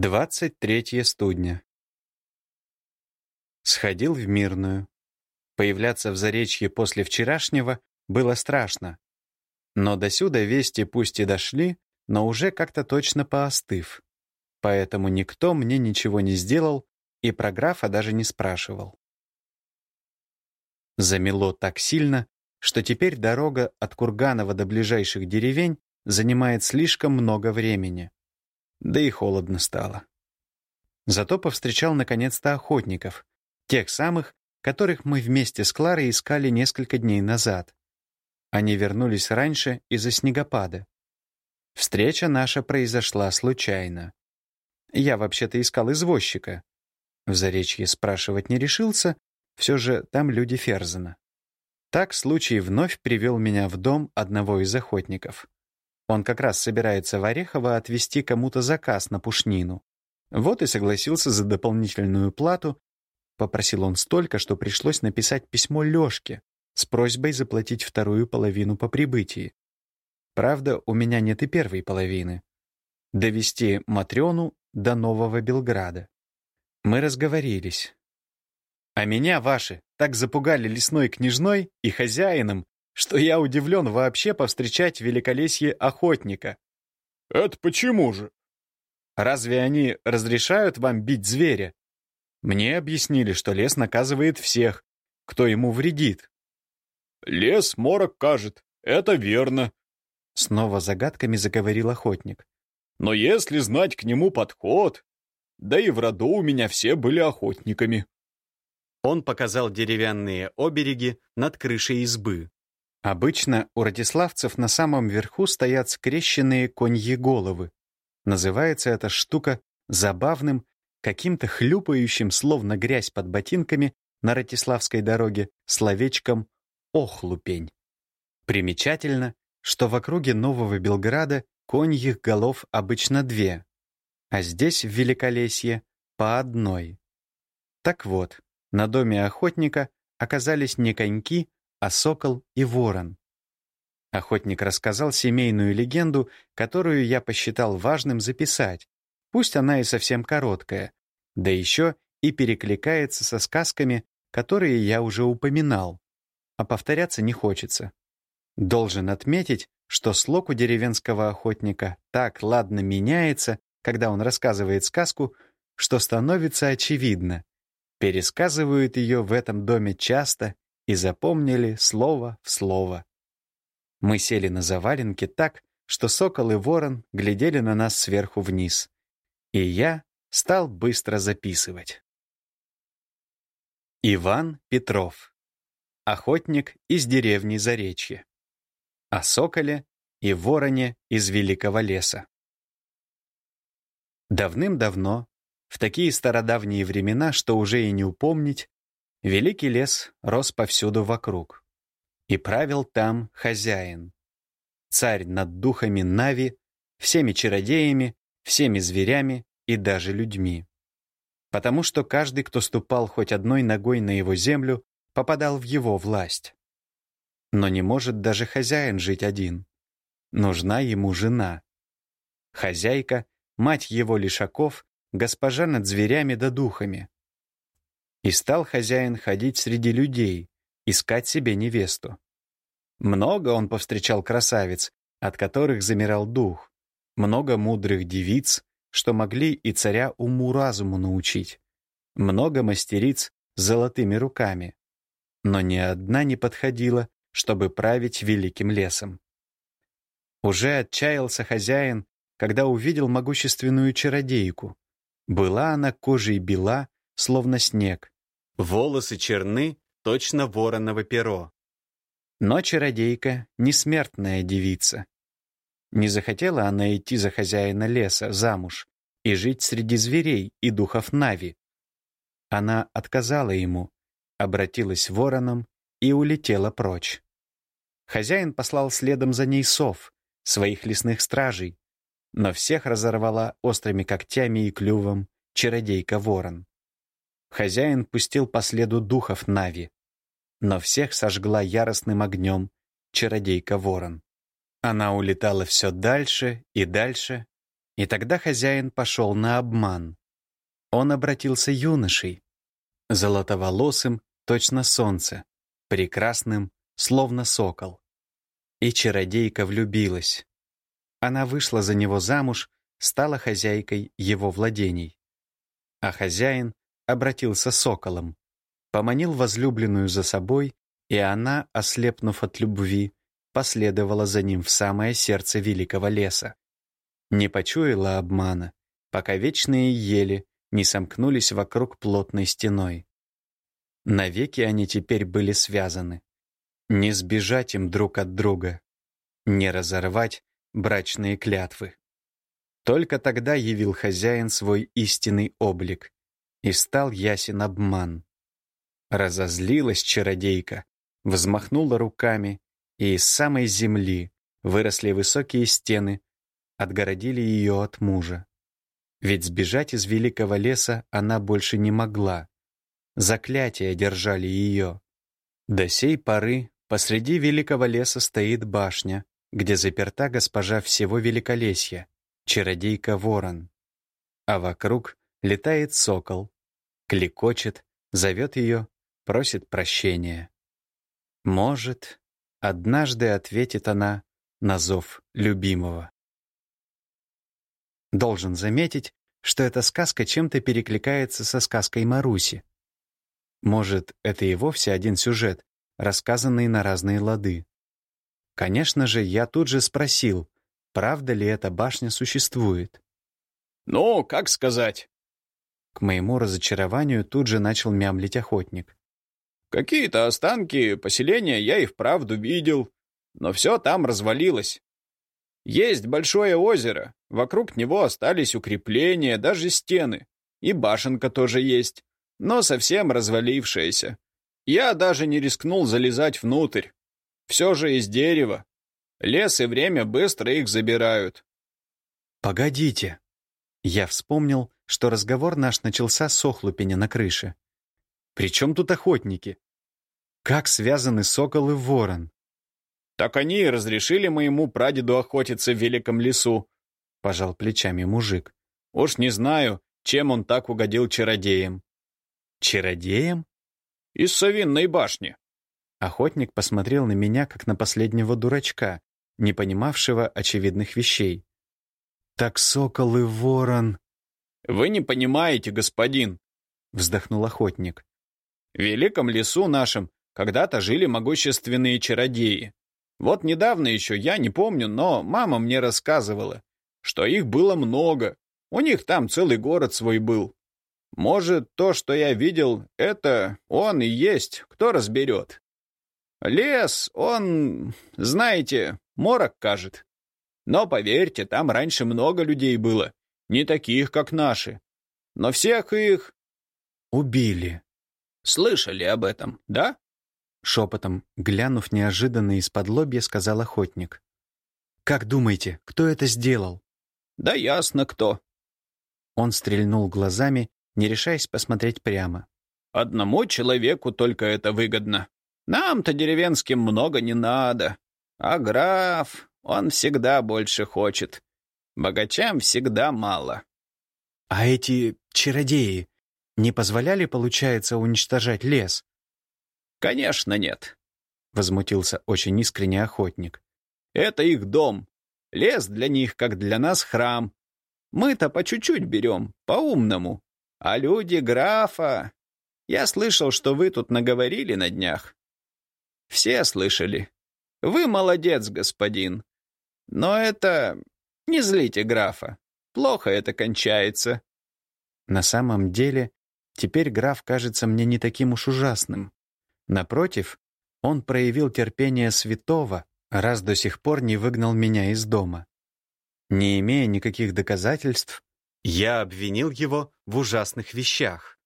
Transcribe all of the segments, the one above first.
23 студня. Сходил в Мирную. Появляться в Заречье после вчерашнего было страшно. Но досюда вести пусть и дошли, но уже как-то точно поостыв. Поэтому никто мне ничего не сделал и про графа даже не спрашивал. Замело так сильно, что теперь дорога от Курганова до ближайших деревень занимает слишком много времени да и холодно стало. Зато повстречал наконец-то охотников, тех самых, которых мы вместе с Кларой искали несколько дней назад. Они вернулись раньше из-за снегопада. Встреча наша произошла случайно. Я вообще-то искал извозчика. В Заречье спрашивать не решился, все же там люди Ферзена. Так случай вновь привел меня в дом одного из охотников. Он как раз собирается в Орехово отвезти кому-то заказ на пушнину. Вот и согласился за дополнительную плату. Попросил он столько, что пришлось написать письмо Лёшке с просьбой заплатить вторую половину по прибытии. Правда, у меня нет и первой половины. Довести Матрёну до Нового Белграда. Мы разговорились. А меня ваши так запугали лесной княжной и хозяином, что я удивлен вообще повстречать великолесье охотника. «Это почему же?» «Разве они разрешают вам бить зверя?» Мне объяснили, что лес наказывает всех, кто ему вредит. «Лес морок кажет, это верно», — снова загадками заговорил охотник. «Но если знать к нему подход, да и в роду у меня все были охотниками». Он показал деревянные обереги над крышей избы. Обычно у ратиславцев на самом верху стоят скрещенные коньи головы. Называется эта штука забавным, каким-то хлюпающим, словно грязь под ботинками на Ратиславской дороге, словечком «охлупень». Примечательно, что в округе Нового Белграда коньих голов обычно две, а здесь, в Великолесье, по одной. Так вот, на доме охотника оказались не коньки, а сокол и ворон. Охотник рассказал семейную легенду, которую я посчитал важным записать, пусть она и совсем короткая, да еще и перекликается со сказками, которые я уже упоминал, а повторяться не хочется. Должен отметить, что слог у деревенского охотника так ладно меняется, когда он рассказывает сказку, что становится очевидно. Пересказывают ее в этом доме часто и запомнили слово в слово. Мы сели на заваленке так, что сокол и ворон глядели на нас сверху вниз. И я стал быстро записывать. Иван Петров. Охотник из деревни Заречье. О соколе и вороне из великого леса. Давным-давно, в такие стародавние времена, что уже и не упомнить, Великий лес рос повсюду вокруг. И правил там хозяин. Царь над духами Нави, всеми чародеями, всеми зверями и даже людьми. Потому что каждый, кто ступал хоть одной ногой на его землю, попадал в его власть. Но не может даже хозяин жить один. Нужна ему жена. Хозяйка, мать его лишаков, госпожа над зверями да духами. И стал хозяин ходить среди людей, искать себе невесту. Много он повстречал красавиц, от которых замирал дух, много мудрых девиц, что могли и царя уму-разуму научить, много мастериц с золотыми руками. Но ни одна не подходила, чтобы править великим лесом. Уже отчаялся хозяин, когда увидел могущественную чародейку. Была она кожей бела, словно снег. Волосы черны, точно вороново перо. Но чародейка — несмертная девица. Не захотела она идти за хозяина леса замуж и жить среди зверей и духов Нави. Она отказала ему, обратилась вороном и улетела прочь. Хозяин послал следом за ней сов, своих лесных стражей, но всех разорвала острыми когтями и клювом чародейка-ворон. Хозяин пустил по следу духов Нави, но всех сожгла яростным огнем чародейка-ворон. Она улетала все дальше и дальше И тогда хозяин пошел на обман. Он обратился юношей, золотоволосым, точно солнце, прекрасным, словно сокол. И чародейка влюбилась. Она вышла за него замуж, стала хозяйкой его владений. А хозяин обратился соколом, поманил возлюбленную за собой, и она, ослепнув от любви, последовала за ним в самое сердце великого леса. Не почуяла обмана, пока вечные ели не сомкнулись вокруг плотной стеной. Навеки они теперь были связаны. Не сбежать им друг от друга, не разорвать брачные клятвы. Только тогда явил хозяин свой истинный облик, и стал ясен обман. Разозлилась чародейка, взмахнула руками, и из самой земли выросли высокие стены, отгородили ее от мужа. Ведь сбежать из великого леса она больше не могла. Заклятия держали ее. До сей поры посреди великого леса стоит башня, где заперта госпожа всего великолесья, чародейка Ворон. А вокруг летает сокол, кликочет, зовет ее, просит прощения. Может, однажды ответит она на зов любимого. Должен заметить, что эта сказка чем-то перекликается со сказкой Маруси. Может, это и вовсе один сюжет, рассказанный на разные лады. Конечно же, я тут же спросил, правда ли эта башня существует. «Ну, как сказать?» К моему разочарованию тут же начал мямлить охотник. «Какие-то останки поселения я и вправду видел, но все там развалилось. Есть большое озеро, вокруг него остались укрепления, даже стены. И башенка тоже есть, но совсем развалившаяся. Я даже не рискнул залезать внутрь. Все же из дерева. Лес и время быстро их забирают. «Погодите!» Я вспомнил, что разговор наш начался с охлупеня на крыше. «При чем тут охотники? Как связаны сокол и ворон?» «Так они и разрешили моему прадеду охотиться в великом лесу», — пожал плечами мужик. «Уж не знаю, чем он так угодил чародеям». «Чародеям?» «Из совинной башни». Охотник посмотрел на меня, как на последнего дурачка, не понимавшего очевидных вещей. «Так сокол и ворон...» «Вы не понимаете, господин», — вздохнул охотник. «В великом лесу нашем когда-то жили могущественные чародеи. Вот недавно еще, я не помню, но мама мне рассказывала, что их было много. У них там целый город свой был. Может, то, что я видел, это он и есть, кто разберет. Лес, он, знаете, морок кажет. Но поверьте, там раньше много людей было, не таких, как наши. Но всех их... Убили. Слышали об этом, да? Шепотом, глянув неожиданно из-под лобья, сказал охотник. «Как думаете, кто это сделал?» «Да ясно, кто». Он стрельнул глазами, не решаясь посмотреть прямо. «Одному человеку только это выгодно. Нам-то деревенским много не надо. А граф, он всегда больше хочет. Богачам всегда мало». «А эти чародеи не позволяли, получается, уничтожать лес?» «Конечно нет», — возмутился очень искренне охотник. «Это их дом. Лес для них, как для нас, храм. Мы-то по чуть-чуть берем, по-умному. А люди графа... Я слышал, что вы тут наговорили на днях. Все слышали. Вы молодец, господин. Но это... Не злите графа. Плохо это кончается». На самом деле, теперь граф кажется мне не таким уж ужасным. Напротив, он проявил терпение святого, раз до сих пор не выгнал меня из дома. Не имея никаких доказательств, я обвинил его в ужасных вещах.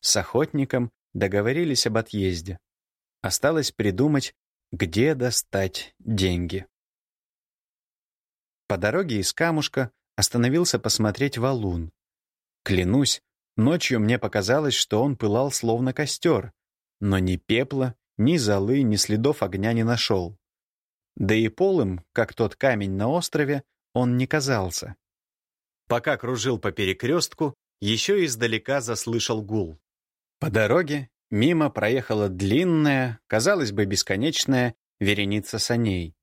С охотником договорились об отъезде. Осталось придумать, где достать деньги. По дороге из камушка остановился посмотреть валун. Клянусь, ночью мне показалось, что он пылал словно костер, но ни пепла, ни золы, ни следов огня не нашел. Да и полым, как тот камень на острове, он не казался. Пока кружил по перекрестку, еще издалека заслышал гул. По дороге мимо проехала длинная, казалось бы, бесконечная вереница саней.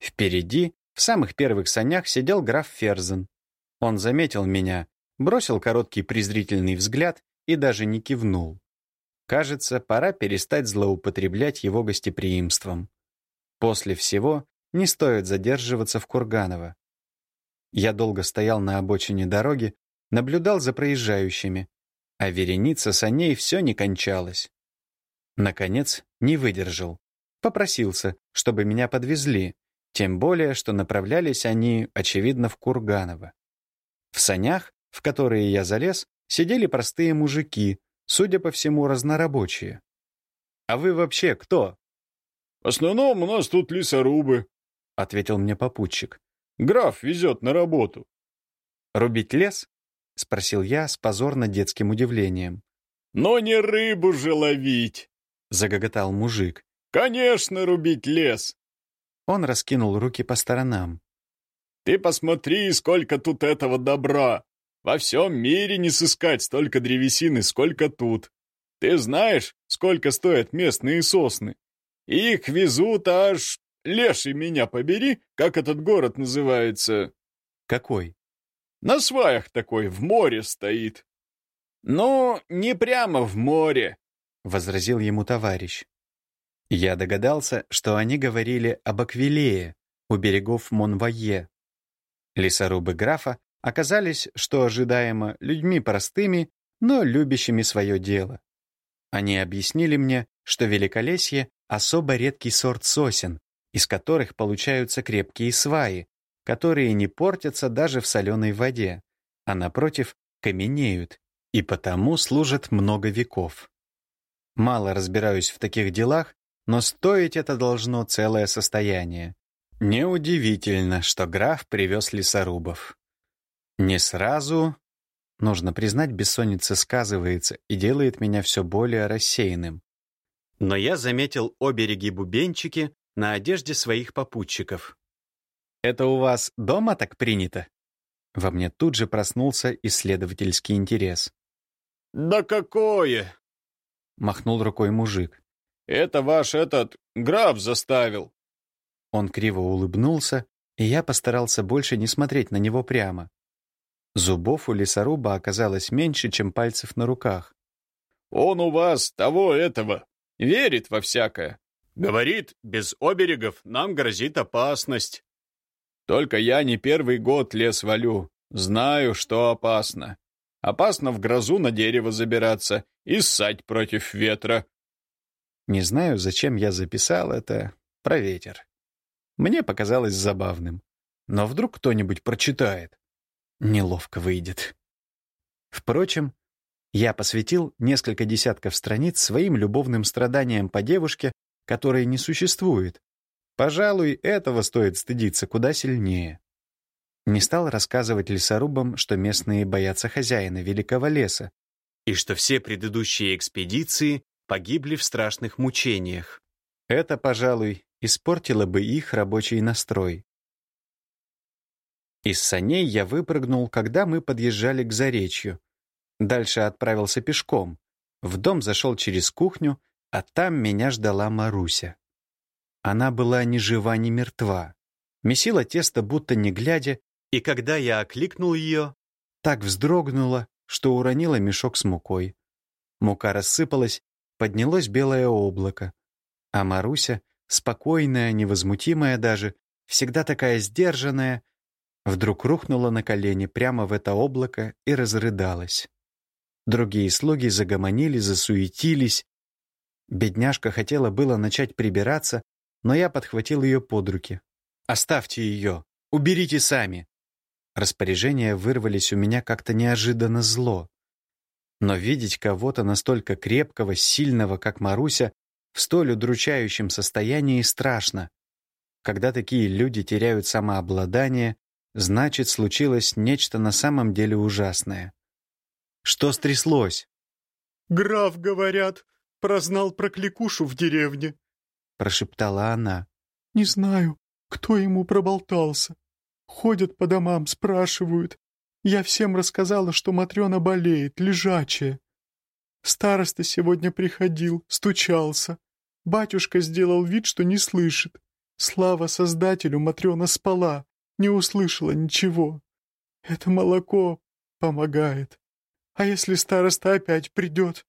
Впереди, в самых первых санях, сидел граф Ферзен. Он заметил меня, бросил короткий презрительный взгляд и даже не кивнул. Кажется, пора перестать злоупотреблять его гостеприимством. После всего не стоит задерживаться в Курганово. Я долго стоял на обочине дороги, наблюдал за проезжающими, а вереница саней все не кончалась. Наконец, не выдержал. Попросился, чтобы меня подвезли, тем более, что направлялись они, очевидно, в Курганово. В санях, в которые я залез, сидели простые мужики, судя по всему, разнорабочие. «А вы вообще кто?» «В основном у нас тут лесорубы», — ответил мне попутчик. «Граф везет на работу». «Рубить лес?» — спросил я с позорно детским удивлением. «Но не рыбу же ловить!» — загоготал мужик. «Конечно, рубить лес!» Он раскинул руки по сторонам. «Ты посмотри, сколько тут этого добра! Во всем мире не сыскать столько древесины, сколько тут. Ты знаешь, сколько стоят местные сосны? Их везут аж... Леший меня побери, как этот город называется?» «Какой?» На сваях такой, в море стоит». «Ну, не прямо в море», — возразил ему товарищ. Я догадался, что они говорили об Аквилее, у берегов Монвае. Лесорубы графа оказались, что ожидаемо, людьми простыми, но любящими свое дело. Они объяснили мне, что великолесье — особо редкий сорт сосен, из которых получаются крепкие сваи, которые не портятся даже в соленой воде, а напротив, каменеют и потому служат много веков. Мало разбираюсь в таких делах, но стоить это должно целое состояние. Неудивительно, что граф привез лесорубов. Не сразу, нужно признать, бессонница сказывается и делает меня все более рассеянным. Но я заметил обереги-бубенчики на одежде своих попутчиков. Это у вас дома так принято?» Во мне тут же проснулся исследовательский интерес. «Да какое!» — махнул рукой мужик. «Это ваш этот граф заставил». Он криво улыбнулся, и я постарался больше не смотреть на него прямо. Зубов у лесоруба оказалось меньше, чем пальцев на руках. «Он у вас того этого, верит во всякое. Говорит, без оберегов нам грозит опасность. Только я не первый год лес валю. Знаю, что опасно. Опасно в грозу на дерево забираться и ссать против ветра. Не знаю, зачем я записал это про ветер. Мне показалось забавным. Но вдруг кто-нибудь прочитает. Неловко выйдет. Впрочем, я посвятил несколько десятков страниц своим любовным страданиям по девушке, которой не существует, Пожалуй, этого стоит стыдиться куда сильнее. Не стал рассказывать лесорубам, что местные боятся хозяина великого леса, и что все предыдущие экспедиции погибли в страшных мучениях. Это, пожалуй, испортило бы их рабочий настрой. Из саней я выпрыгнул, когда мы подъезжали к Заречью. Дальше отправился пешком. В дом зашел через кухню, а там меня ждала Маруся. Она была ни жива, ни мертва. Месила тесто, будто не глядя, и когда я окликнул ее, так вздрогнула, что уронила мешок с мукой. Мука рассыпалась, поднялось белое облако. А Маруся, спокойная, невозмутимая даже, всегда такая сдержанная, вдруг рухнула на колени прямо в это облако и разрыдалась. Другие слуги загомонили, засуетились. Бедняжка хотела было начать прибираться, но я подхватил ее под руки. «Оставьте ее! Уберите сами!» Распоряжения вырвались у меня как-то неожиданно зло. Но видеть кого-то настолько крепкого, сильного, как Маруся, в столь удручающем состоянии страшно. Когда такие люди теряют самообладание, значит, случилось нечто на самом деле ужасное. Что стряслось? «Граф, говорят, прознал про кликушу в деревне», прошептала она. «Не знаю, кто ему проболтался. Ходят по домам, спрашивают. Я всем рассказала, что Матрена болеет, лежачая. Староста сегодня приходил, стучался. Батюшка сделал вид, что не слышит. Слава Создателю, Матрена спала, не услышала ничего. Это молоко помогает. А если староста опять придет?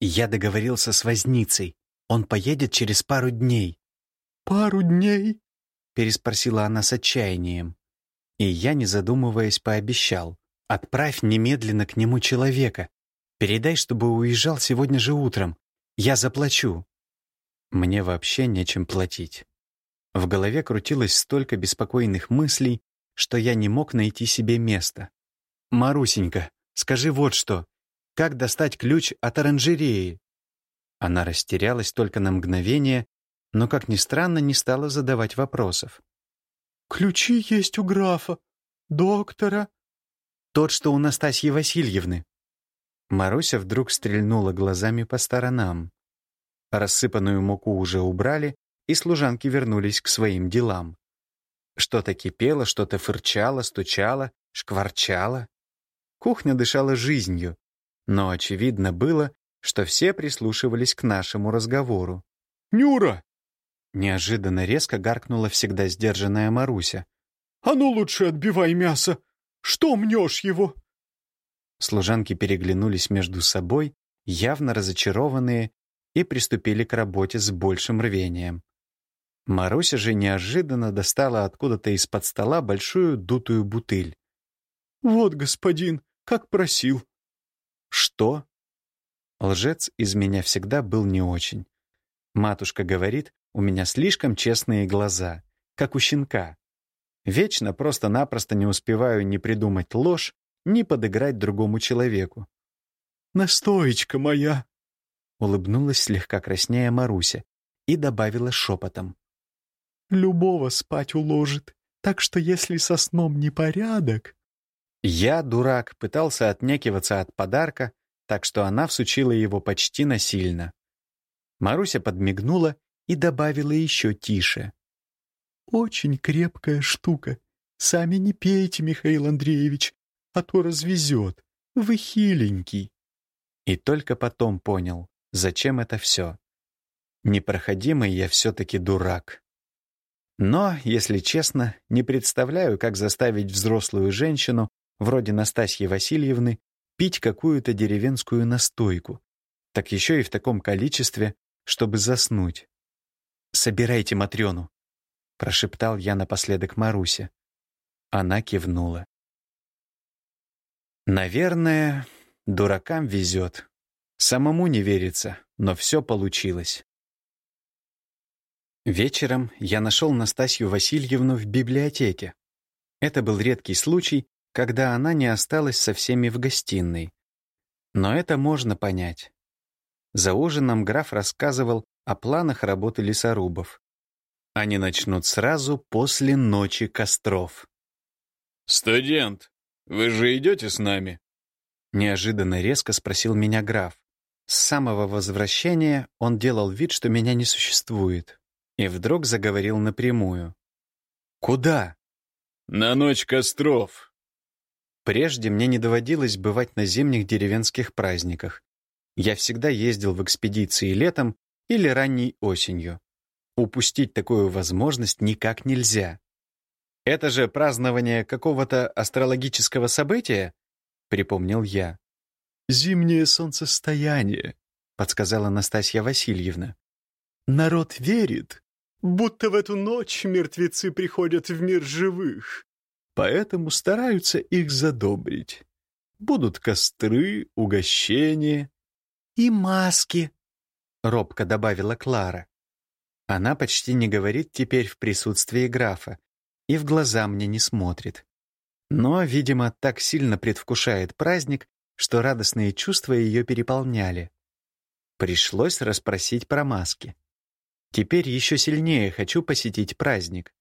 Я договорился с возницей. Он поедет через пару дней. «Пару дней?» — переспросила она с отчаянием. И я, не задумываясь, пообещал. «Отправь немедленно к нему человека. Передай, чтобы уезжал сегодня же утром. Я заплачу». Мне вообще нечем платить. В голове крутилось столько беспокойных мыслей, что я не мог найти себе места. «Марусенька, скажи вот что. Как достать ключ от оранжереи?» Она растерялась только на мгновение, но, как ни странно, не стала задавать вопросов. «Ключи есть у графа, доктора». «Тот, что у Настасьи Васильевны». Маруся вдруг стрельнула глазами по сторонам. Рассыпанную муку уже убрали, и служанки вернулись к своим делам. Что-то кипело, что-то фырчало, стучало, шкварчало. Кухня дышала жизнью, но очевидно было, что все прислушивались к нашему разговору. «Нюра!» Неожиданно резко гаркнула всегда сдержанная Маруся. «А ну лучше отбивай мясо! Что мнешь его?» Служанки переглянулись между собой, явно разочарованные, и приступили к работе с большим рвением. Маруся же неожиданно достала откуда-то из-под стола большую дутую бутыль. «Вот, господин, как просил». «Что?» Лжец из меня всегда был не очень. Матушка говорит, у меня слишком честные глаза, как у щенка. Вечно просто-напросто не успеваю ни придумать ложь, ни подыграть другому человеку. «Настоечка моя!» Улыбнулась слегка краснея Маруся и добавила шепотом. «Любого спать уложит, так что если со сном непорядок...» Я, дурак, пытался отнекиваться от подарка, так что она всучила его почти насильно. Маруся подмигнула и добавила еще тише. «Очень крепкая штука. Сами не пейте, Михаил Андреевич, а то развезет. Вы хиленький». И только потом понял, зачем это все. Непроходимый я все-таки дурак. Но, если честно, не представляю, как заставить взрослую женщину, вроде Настасьи Васильевны, пить какую-то деревенскую настойку, так еще и в таком количестве, чтобы заснуть. «Собирайте Матрёну», — прошептал я напоследок Марусе. Она кивнула. «Наверное, дуракам везет. Самому не верится, но все получилось». Вечером я нашел Настасью Васильевну в библиотеке. Это был редкий случай, когда она не осталась со всеми в гостиной. Но это можно понять. За ужином граф рассказывал о планах работы лесорубов. Они начнут сразу после ночи костров. «Студент, вы же идете с нами?» Неожиданно резко спросил меня граф. С самого возвращения он делал вид, что меня не существует. И вдруг заговорил напрямую. «Куда?» «На ночь костров». Прежде мне не доводилось бывать на зимних деревенских праздниках. Я всегда ездил в экспедиции летом или ранней осенью. Упустить такую возможность никак нельзя. Это же празднование какого-то астрологического события, припомнил я. «Зимнее солнцестояние», — подсказала Настасья Васильевна. «Народ верит, будто в эту ночь мертвецы приходят в мир живых, поэтому стараются их задобрить. Будут костры, угощения и маски», — робко добавила Клара. Она почти не говорит теперь в присутствии графа и в глаза мне не смотрит. Но, видимо, так сильно предвкушает праздник, что радостные чувства ее переполняли. Пришлось расспросить про маски. Теперь еще сильнее хочу посетить праздник.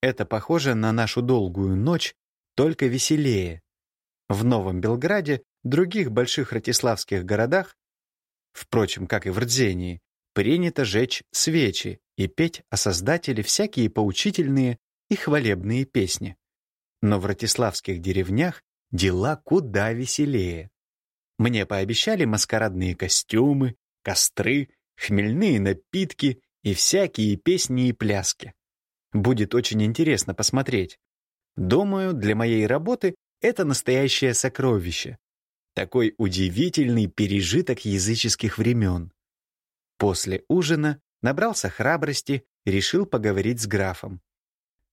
Это похоже на нашу долгую ночь, только веселее. В Новом Белграде, других больших ратиславских городах Впрочем, как и в Рдзении, принято жечь свечи и петь о Создателе всякие поучительные и хвалебные песни. Но в ратиславских деревнях дела куда веселее. Мне пообещали маскарадные костюмы, костры, хмельные напитки и всякие песни и пляски. Будет очень интересно посмотреть. Думаю, для моей работы это настоящее сокровище. Такой удивительный пережиток языческих времен. После ужина набрался храбрости, решил поговорить с графом.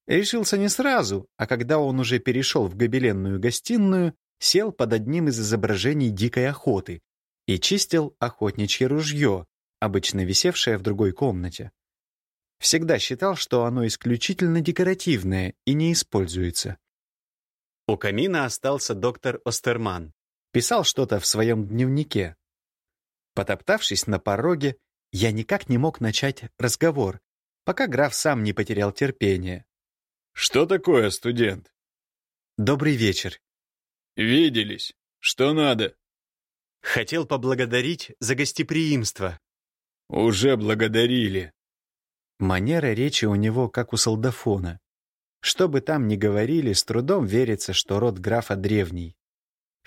Решился не сразу, а когда он уже перешел в гобеленную гостиную, сел под одним из изображений дикой охоты и чистил охотничье ружье, обычно висевшее в другой комнате. Всегда считал, что оно исключительно декоративное и не используется. У камина остался доктор Остерман. Писал что-то в своем дневнике. Потоптавшись на пороге, я никак не мог начать разговор, пока граф сам не потерял терпение. «Что такое, студент?» «Добрый вечер». «Виделись. Что надо?» «Хотел поблагодарить за гостеприимство». «Уже благодарили». Манера речи у него как у солдафона. Что бы там ни говорили, с трудом верится, что род графа древний.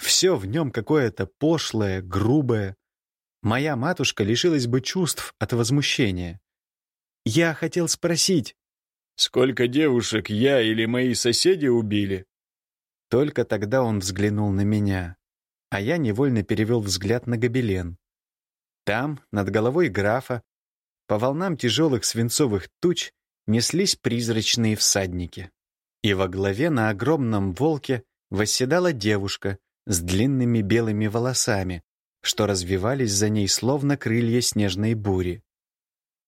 Все в нем какое-то пошлое, грубое. Моя матушка лишилась бы чувств от возмущения. Я хотел спросить, сколько девушек я или мои соседи убили? Только тогда он взглянул на меня, а я невольно перевел взгляд на гобелен. Там, над головой графа, по волнам тяжелых свинцовых туч неслись призрачные всадники. И во главе на огромном волке восседала девушка с длинными белыми волосами, что развивались за ней словно крылья снежной бури.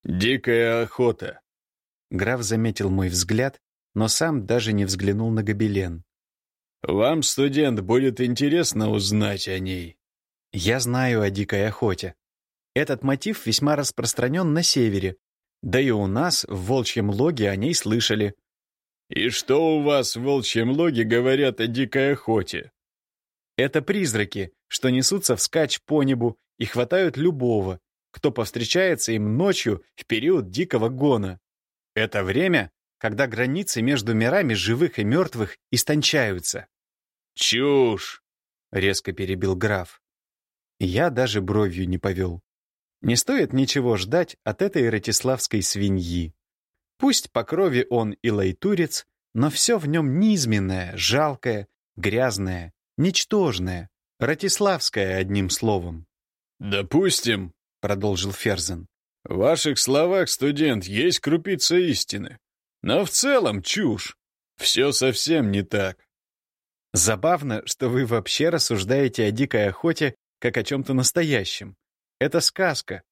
«Дикая охота!» Граф заметил мой взгляд, но сам даже не взглянул на гобелен. «Вам, студент, будет интересно узнать о ней». «Я знаю о дикой охоте. Этот мотив весьма распространен на севере, да и у нас в Волчьем Логе о ней слышали». «И что у вас в Волчьем Логе говорят о дикой охоте?» «Это призраки, что несутся вскачь по небу и хватают любого, кто повстречается им ночью в период дикого гона. Это время, когда границы между мирами живых и мертвых истончаются». «Чушь!» — резко перебил граф. Я даже бровью не повел. Не стоит ничего ждать от этой ратиславской свиньи. Пусть по крови он и лайтурец, но все в нем низменное, жалкое, грязное, ничтожное, ратиславское, одним словом. «Допустим», — продолжил Ферзен, — «в ваших словах, студент, есть крупица истины. Но в целом чушь. Все совсем не так». Забавно, что вы вообще рассуждаете о дикой охоте как о чем-то настоящем. Это сказка.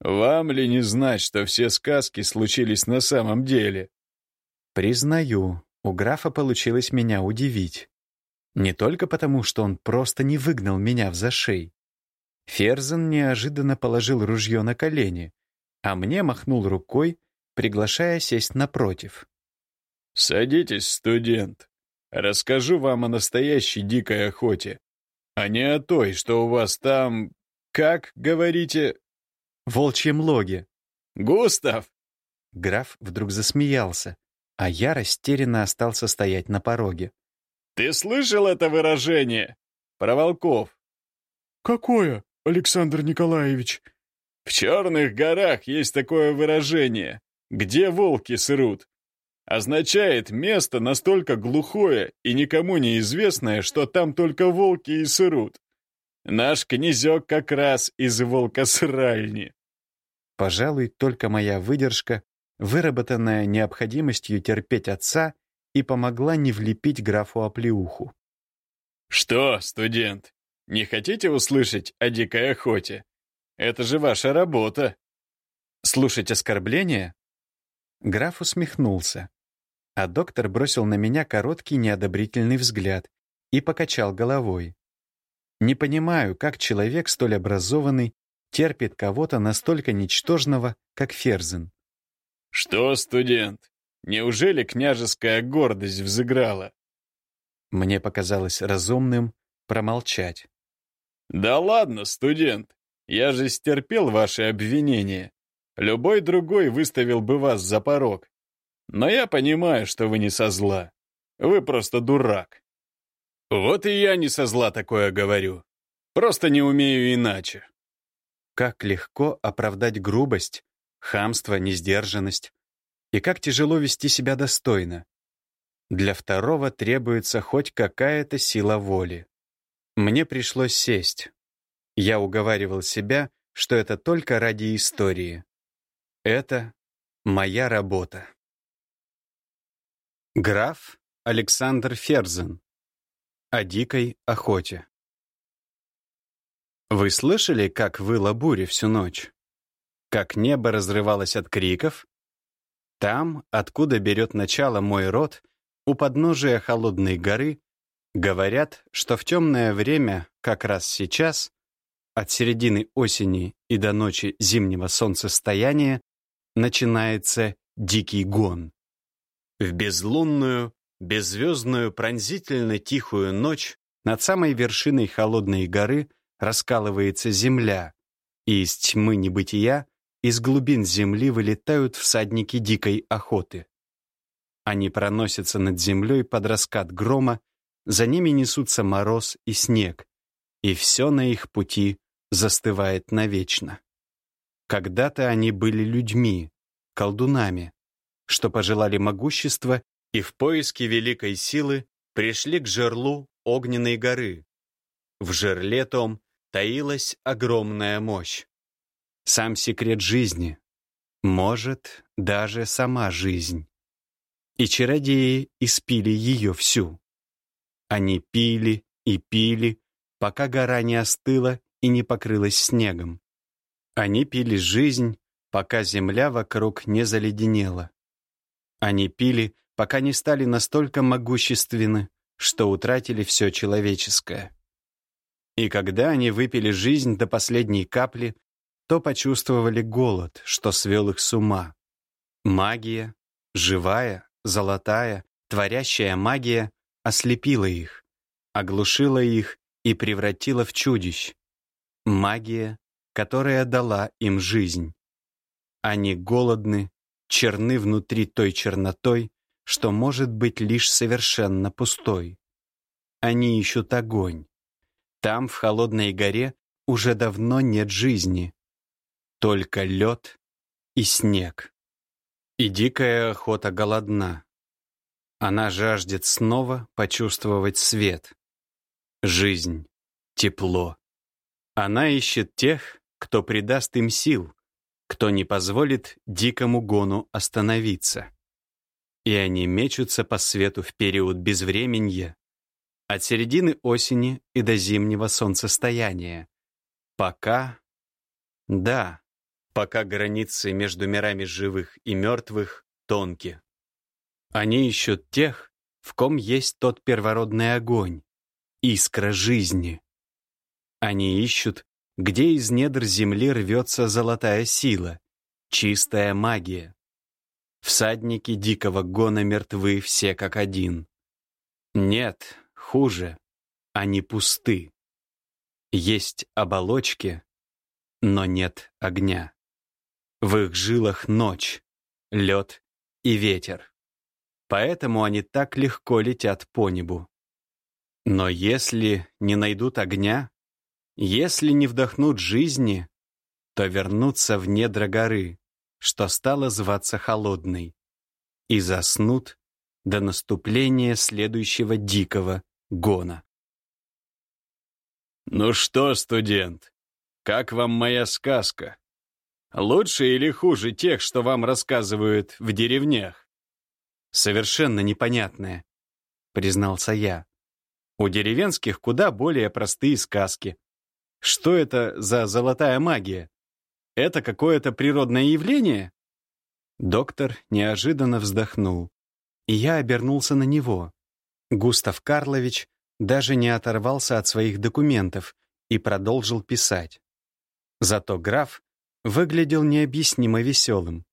Вам ли не знать, что все сказки случились на самом деле? Признаю, у графа получилось меня удивить. Не только потому, что он просто не выгнал меня в зашей. Ферзен неожиданно положил ружье на колени, а мне махнул рукой, приглашая сесть напротив. «Садитесь, студент. Расскажу вам о настоящей дикой охоте, а не о той, что у вас там «Как, говорите?» «В волчьем логе». «Густав!» Граф вдруг засмеялся, а я растерянно остался стоять на пороге. «Ты слышал это выражение? Про волков?» «Какое, Александр Николаевич?» «В Черных горах есть такое выражение, где волки срут. Означает место настолько глухое и никому неизвестное, что там только волки и срут. Наш князек как раз из волкосральни. Пожалуй, только моя выдержка, выработанная необходимостью терпеть отца, и помогла не влепить графу оплеуху. «Что, студент, не хотите услышать о дикой охоте? Это же ваша работа!» «Слушать оскорбления?» Граф усмехнулся, а доктор бросил на меня короткий неодобрительный взгляд и покачал головой. Не понимаю, как человек столь образованный терпит кого-то настолько ничтожного, как Ферзен. «Что, студент, неужели княжеская гордость взыграла?» Мне показалось разумным промолчать. «Да ладно, студент, я же стерпел ваши обвинения. Любой другой выставил бы вас за порог. Но я понимаю, что вы не со зла. Вы просто дурак. Вот и я не со зла такое говорю. Просто не умею иначе. Как легко оправдать грубость, хамство, несдержанность. И как тяжело вести себя достойно. Для второго требуется хоть какая-то сила воли. Мне пришлось сесть. Я уговаривал себя, что это только ради истории. Это моя работа. Граф Александр Ферзен. О дикой охоте. Вы слышали, как выла буря всю ночь? Как небо разрывалось от криков? Там, откуда берет начало мой род, у подножия холодной горы, говорят, что в темное время, как раз сейчас, от середины осени и до ночи зимнего солнцестояния, начинается дикий гон. В безлунную, беззвездную, пронзительно тихую ночь над самой вершиной холодной горы раскалывается земля, и из тьмы небытия из глубин земли вылетают всадники дикой охоты. Они проносятся над землей под раскат грома, за ними несутся мороз и снег, и все на их пути застывает навечно. Когда-то они были людьми, колдунами, что пожелали могущества и в поиске великой силы пришли к жерлу огненной горы. В жерле том таилась огромная мощь. Сам секрет жизни, может, даже сама жизнь и чародеи испили ее всю. Они пили и пили, пока гора не остыла и не покрылась снегом. Они пили жизнь, пока земля вокруг не заледенела. Они пили, пока не стали настолько могущественны, что утратили все человеческое. И когда они выпили жизнь до последней капли, то почувствовали голод, что свел их с ума. Магия, живая, золотая, творящая магия ослепила их, оглушила их и превратила в чудищ. Магия, которая дала им жизнь. Они голодны, черны внутри той чернотой, что может быть лишь совершенно пустой. Они ищут огонь. Там, в холодной горе, уже давно нет жизни. Только лед и снег. И дикая охота голодна. Она жаждет снова почувствовать свет, жизнь, тепло. Она ищет тех, кто придаст им сил, кто не позволит дикому гону остановиться. И они мечутся по свету в период безвременья, от середины осени и до зимнего солнцестояния, пока... Да, пока границы между мирами живых и мертвых тонки. Они ищут тех, в ком есть тот первородный огонь, искра жизни. Они ищут, где из недр земли рвется золотая сила, чистая магия. Всадники дикого гона мертвы все как один. Нет, хуже, они пусты. Есть оболочки, но нет огня. В их жилах ночь, лед и ветер. Поэтому они так легко летят по небу. Но если не найдут огня, если не вдохнут жизни, то вернутся в недра горы, что стало зваться холодной, и заснут до наступления следующего дикого гона. «Ну что, студент, как вам моя сказка?» Лучше или хуже тех, что вам рассказывают в деревнях? Совершенно непонятное, признался я. У деревенских куда более простые сказки. Что это за золотая магия? Это какое-то природное явление? Доктор неожиданно вздохнул, и я обернулся на него. Густав Карлович даже не оторвался от своих документов и продолжил писать. Зато граф выглядел необъяснимо веселым.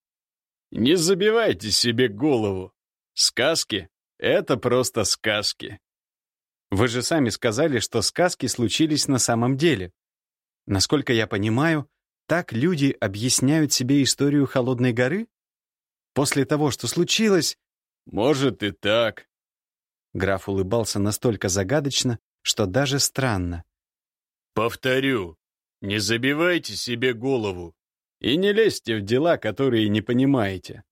«Не забивайте себе голову. Сказки — это просто сказки». Вы же сами сказали, что сказки случились на самом деле. Насколько я понимаю, так люди объясняют себе историю Холодной горы? После того, что случилось... Может и так. Граф улыбался настолько загадочно, что даже странно. «Повторю, не забивайте себе голову и не лезьте в дела, которые не понимаете.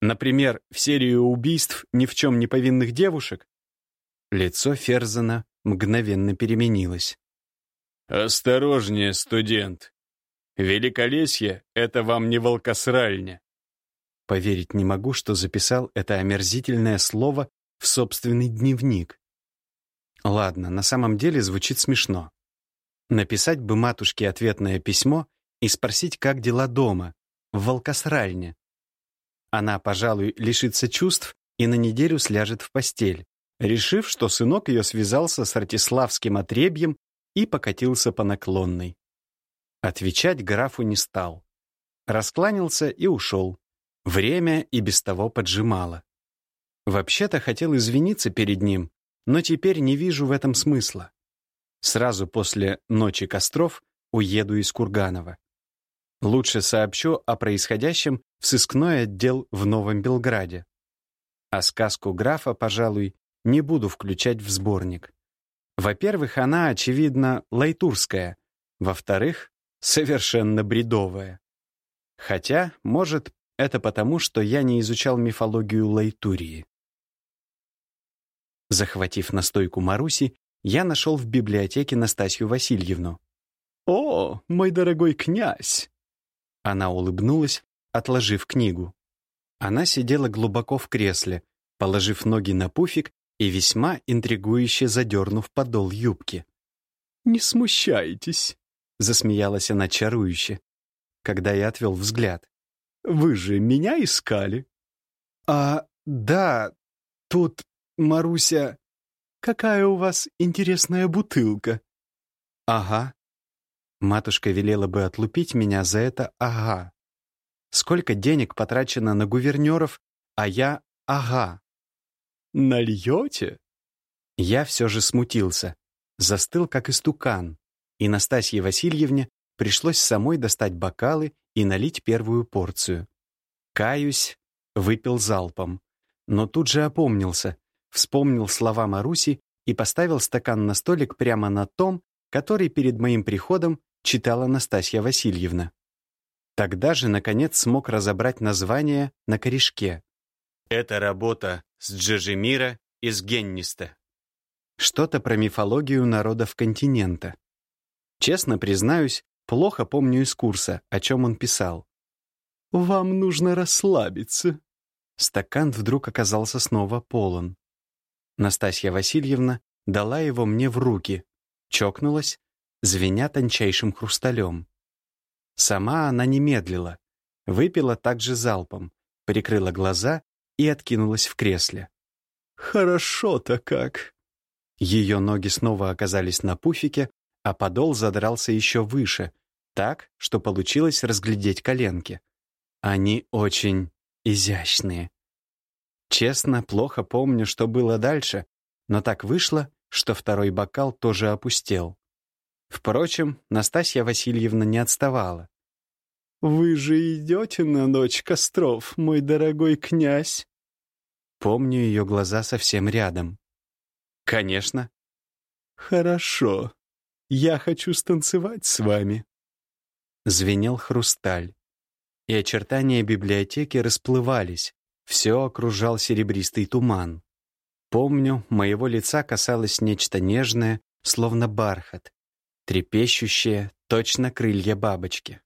Например, в серию убийств ни в чем не повинных девушек? Лицо Ферзена мгновенно переменилось. «Осторожнее, студент. Великолесье — это вам не волкосральня». Поверить не могу, что записал это омерзительное слово в собственный дневник. Ладно, на самом деле звучит смешно. Написать бы матушке ответное письмо и спросить, как дела дома, в волкосральне. Она, пожалуй, лишится чувств и на неделю сляжет в постель, решив, что сынок ее связался с артиславским отребьем и покатился по наклонной. Отвечать графу не стал. Раскланялся и ушел. Время и без того поджимало. Вообще-то хотел извиниться перед ним, но теперь не вижу в этом смысла. Сразу после «Ночи костров» уеду из Курганова. Лучше сообщу о происходящем в сыскной отдел в Новом Белграде. А сказку графа, пожалуй, не буду включать в сборник. Во-первых, она, очевидно, лайтурская. Во-вторых, совершенно бредовая. Хотя, может, это потому, что я не изучал мифологию Лайтурии. Захватив настойку Маруси, я нашел в библиотеке Настасью Васильевну. «О, мой дорогой князь!» Она улыбнулась, отложив книгу. Она сидела глубоко в кресле, положив ноги на пуфик и весьма интригующе задернув подол юбки. «Не смущайтесь», — засмеялась она чарующе, когда я отвел взгляд. «Вы же меня искали?» «А, да, тут Маруся...» «Какая у вас интересная бутылка?» «Ага». Матушка велела бы отлупить меня за это «ага». Сколько денег потрачено на гувернеров, а я «ага». «Нальете?» Я все же смутился, застыл как истукан, и Настасье Васильевне пришлось самой достать бокалы и налить первую порцию. Каюсь, выпил залпом, но тут же опомнился, вспомнил слова Маруси и поставил стакан на столик прямо на том, который перед моим приходом читала Настасья Васильевна. Тогда же, наконец, смог разобрать название на корешке. Это работа с Джежемира из Генниста. Что-то про мифологию народов континента. Честно признаюсь, плохо помню из курса, о чем он писал. «Вам нужно расслабиться». Стакан вдруг оказался снова полон. Настасья Васильевна дала его мне в руки, чокнулась, звеня тончайшим хрусталем. Сама она не медлила, выпила также залпом, прикрыла глаза и откинулась в кресле. «Хорошо-то как!» Ее ноги снова оказались на пуфике, а подол задрался еще выше, так, что получилось разглядеть коленки. Они очень изящные. Честно, плохо помню, что было дальше, но так вышло, что второй бокал тоже опустел. Впрочем, Настасья Васильевна не отставала. «Вы же идете на ночь костров, мой дорогой князь?» Помню ее глаза совсем рядом. «Конечно». «Хорошо. Я хочу станцевать с вами». Звенел хрусталь, и очертания библиотеки расплывались, все окружал серебристый туман. Помню, моего лица касалось нечто нежное, словно бархат, трепещущее, точно крылья бабочки.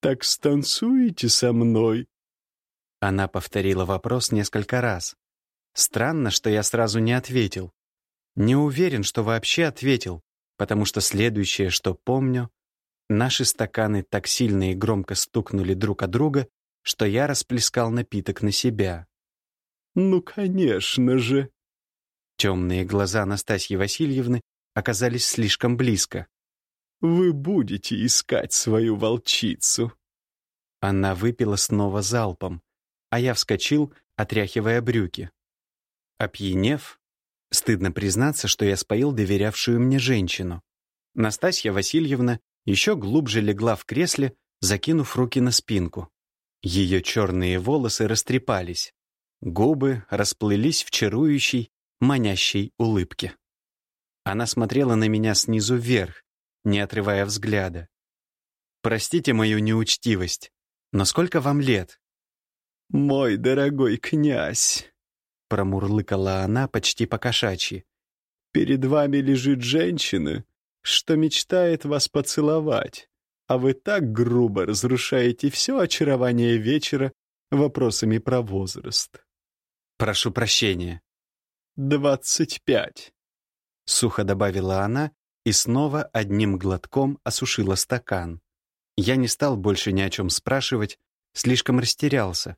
«Так станцуете со мной?» Она повторила вопрос несколько раз. Странно, что я сразу не ответил. Не уверен, что вообще ответил, потому что следующее, что помню, наши стаканы так сильно и громко стукнули друг о друга, что я расплескал напиток на себя. «Ну, конечно же!» Темные глаза Анастасии Васильевны оказались слишком близко. «Вы будете искать свою волчицу!» Она выпила снова залпом, а я вскочил, отряхивая брюки. Опьянев, стыдно признаться, что я споил доверявшую мне женщину. Настасья Васильевна еще глубже легла в кресле, закинув руки на спинку. Ее черные волосы растрепались. Губы расплылись в чарующей, манящей улыбки. Она смотрела на меня снизу вверх, не отрывая взгляда. «Простите мою неучтивость, но сколько вам лет?» «Мой дорогой князь», — промурлыкала она почти по-кошачьи. «Перед вами лежит женщина, что мечтает вас поцеловать, а вы так грубо разрушаете все очарование вечера вопросами про возраст». «Прошу прощения». «Двадцать пять», — сухо добавила она и снова одним глотком осушила стакан. Я не стал больше ни о чем спрашивать, слишком растерялся.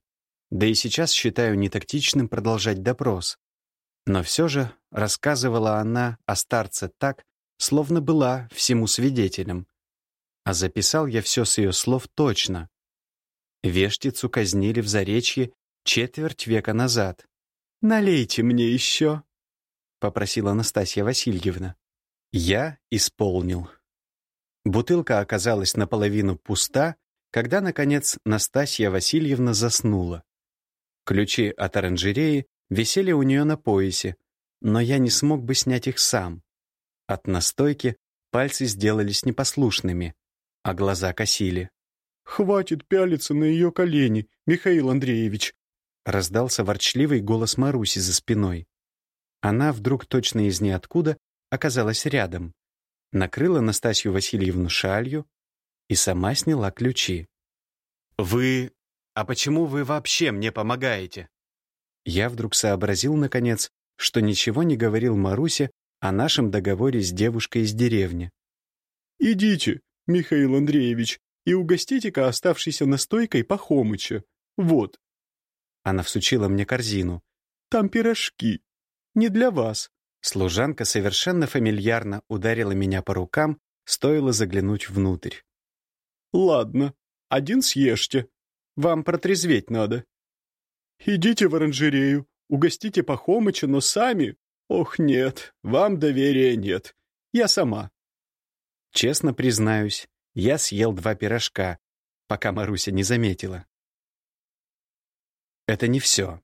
Да и сейчас считаю нетактичным продолжать допрос. Но все же рассказывала она о старце так, словно была всему свидетелем. А записал я все с ее слов точно. Вештицу казнили в Заречье четверть века назад. «Налейте мне еще», — попросила Настасья Васильевна. Я исполнил. Бутылка оказалась наполовину пуста, когда, наконец, Настасья Васильевна заснула. Ключи от оранжереи висели у нее на поясе, но я не смог бы снять их сам. От настойки пальцы сделались непослушными, а глаза косили. «Хватит пялиться на ее колени, Михаил Андреевич!» раздался ворчливый голос Маруси за спиной. Она вдруг точно из ниоткуда оказалась рядом, накрыла Настасью Васильевну шалью и сама сняла ключи. «Вы... А почему вы вообще мне помогаете?» Я вдруг сообразил, наконец, что ничего не говорил Марусе о нашем договоре с девушкой из деревни. «Идите, Михаил Андреевич, и угостите-ка оставшейся настойкой Пахомыча. Вот». Она всучила мне корзину. «Там пирожки. Не для вас». Служанка совершенно фамильярно ударила меня по рукам, стоило заглянуть внутрь. «Ладно, один съешьте. Вам протрезветь надо. Идите в оранжерею, угостите Пахомыча, но сами... Ох, нет, вам доверия нет. Я сама». Честно признаюсь, я съел два пирожка, пока Маруся не заметила. Это не все.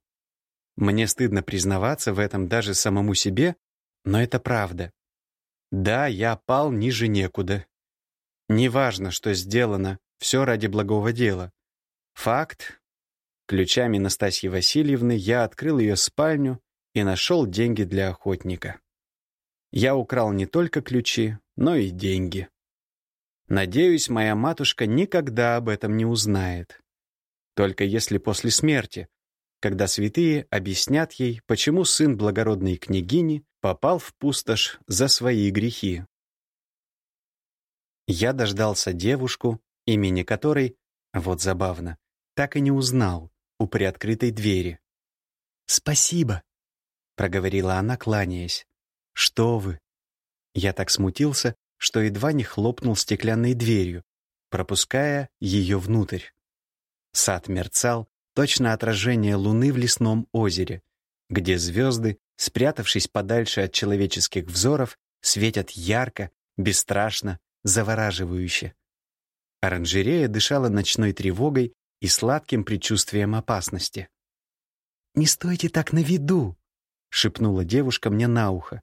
Мне стыдно признаваться в этом даже самому себе, но это правда. Да, я пал ниже некуда. Неважно, что сделано, все ради благого дела. Факт. Ключами Настасьи Васильевны я открыл ее спальню и нашел деньги для охотника. Я украл не только ключи, но и деньги. Надеюсь, моя матушка никогда об этом не узнает. Только если после смерти, когда святые объяснят ей, почему сын благородной княгини попал в пустошь за свои грехи. Я дождался девушку, имени которой, вот забавно, так и не узнал у приоткрытой двери. «Спасибо», — проговорила она, кланяясь. «Что вы?» Я так смутился, что едва не хлопнул стеклянной дверью, пропуская ее внутрь. Сад мерцал, точно отражение луны в лесном озере, где звезды, спрятавшись подальше от человеческих взоров, светят ярко, бесстрашно, завораживающе. Оранжерея дышала ночной тревогой и сладким предчувствием опасности. «Не стойте так на виду!» — шепнула девушка мне на ухо.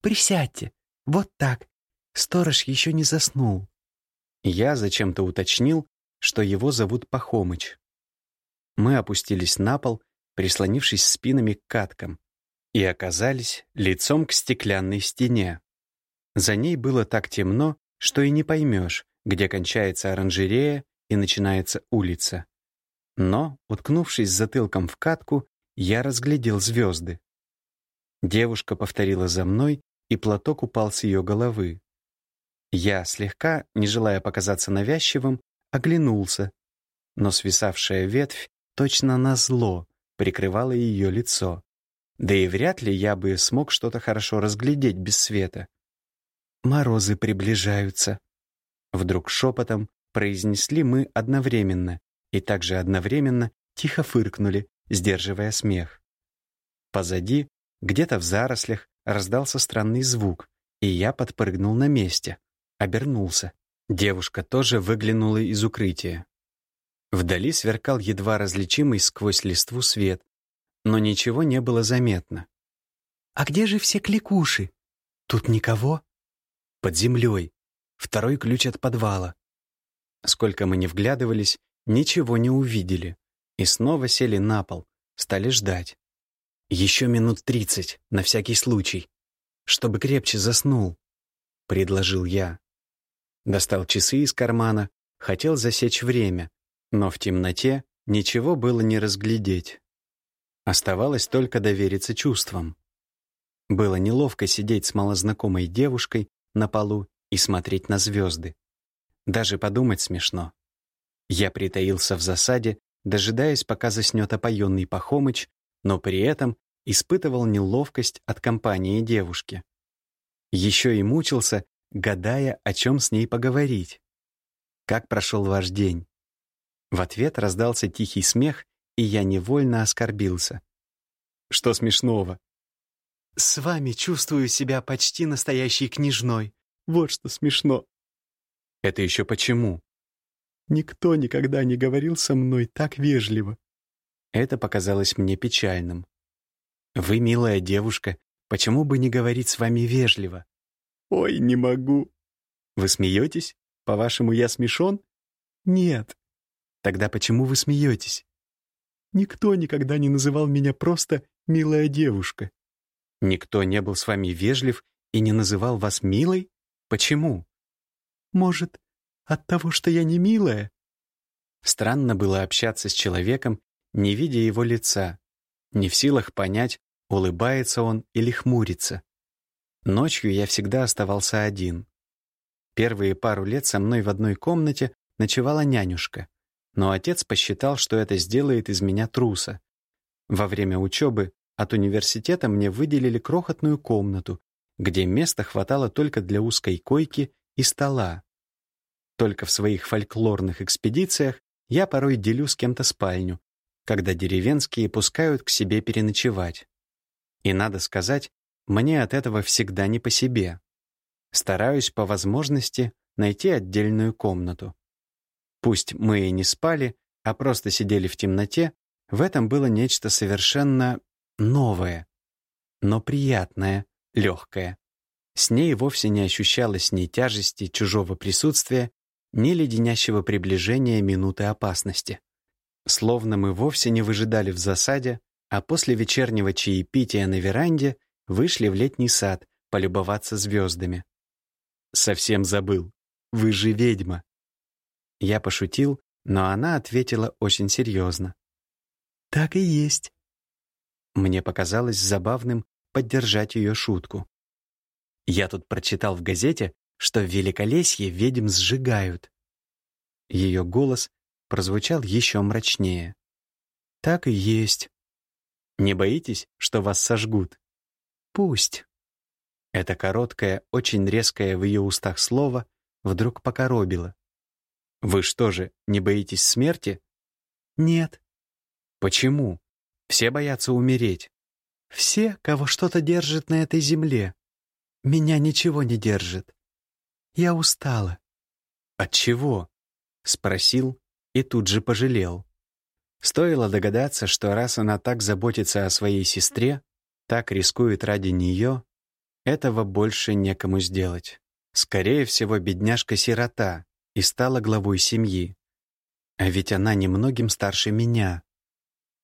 «Присядьте, вот так. Сторож еще не заснул». Я зачем-то уточнил, что его зовут Пахомыч. Мы опустились на пол, прислонившись спинами к каткам, и оказались лицом к стеклянной стене. За ней было так темно, что и не поймешь, где кончается оранжерея и начинается улица. Но, уткнувшись затылком в катку, я разглядел звезды. Девушка повторила за мной, и платок упал с ее головы. Я, слегка, не желая показаться навязчивым, оглянулся, но свисавшая ветвь точно на зло прикрывала ее лицо. Да и вряд ли я бы смог что-то хорошо разглядеть без света. «Морозы приближаются», — вдруг шепотом произнесли мы одновременно и также одновременно тихо фыркнули, сдерживая смех. Позади, где-то в зарослях, раздался странный звук, и я подпрыгнул на месте, обернулся. Девушка тоже выглянула из укрытия. Вдали сверкал едва различимый сквозь листву свет, но ничего не было заметно. «А где же все кликуши? Тут никого?» «Под землей. Второй ключ от подвала». Сколько мы не вглядывались, ничего не увидели. И снова сели на пол, стали ждать. Еще минут тридцать, на всякий случай. Чтобы крепче заснул, — предложил я. Достал часы из кармана, хотел засечь время, но в темноте ничего было не разглядеть. Оставалось только довериться чувствам. Было неловко сидеть с малознакомой девушкой на полу и смотреть на звезды. Даже подумать смешно. Я притаился в засаде, дожидаясь, пока заснет опоенный Пахомыч, но при этом испытывал неловкость от компании девушки. Еще и мучился, гадая, о чем с ней поговорить. «Как прошел ваш день?» В ответ раздался тихий смех, и я невольно оскорбился. «Что смешного?» «С вами чувствую себя почти настоящей княжной. Вот что смешно». «Это еще почему?» «Никто никогда не говорил со мной так вежливо». Это показалось мне печальным. «Вы милая девушка, почему бы не говорить с вами вежливо?» «Ой, не могу». «Вы смеетесь? По-вашему, я смешон?» «Нет». «Тогда почему вы смеетесь?» «Никто никогда не называл меня просто «милая девушка». «Никто не был с вами вежлив и не называл вас милой? Почему?» «Может, от того, что я не милая?» Странно было общаться с человеком, не видя его лица, не в силах понять, улыбается он или хмурится. Ночью я всегда оставался один. Первые пару лет со мной в одной комнате ночевала нянюшка, но отец посчитал, что это сделает из меня труса. Во время учебы от университета мне выделили крохотную комнату, где места хватало только для узкой койки и стола. Только в своих фольклорных экспедициях я порой делю с кем-то спальню, когда деревенские пускают к себе переночевать. И надо сказать, мне от этого всегда не по себе. Стараюсь по возможности найти отдельную комнату. Пусть мы и не спали, а просто сидели в темноте, в этом было нечто совершенно новое, но приятное, легкое. С ней вовсе не ощущалось ни тяжести чужого присутствия, ни леденящего приближения минуты опасности. Словно мы вовсе не выжидали в засаде, а после вечернего чаепития на веранде вышли в летний сад полюбоваться звездами. «Совсем забыл. Вы же ведьма». Я пошутил, но она ответила очень серьезно. «Так и есть». Мне показалось забавным поддержать ее шутку. Я тут прочитал в газете, что в Великолесье ведьм сжигают. Ее голос прозвучал еще мрачнее. «Так и есть. Не боитесь, что вас сожгут?» «Пусть». Это короткое, очень резкое в ее устах слово вдруг покоробило. «Вы что же, не боитесь смерти?» «Нет». «Почему? Все боятся умереть». «Все, кого что-то держит на этой земле. Меня ничего не держит. Я устала». «От чего?» — спросил и тут же пожалел. Стоило догадаться, что раз она так заботится о своей сестре, так рискует ради нее, этого больше некому сделать. Скорее всего, бедняжка-сирота и стала главой семьи. А ведь она немногим старше меня.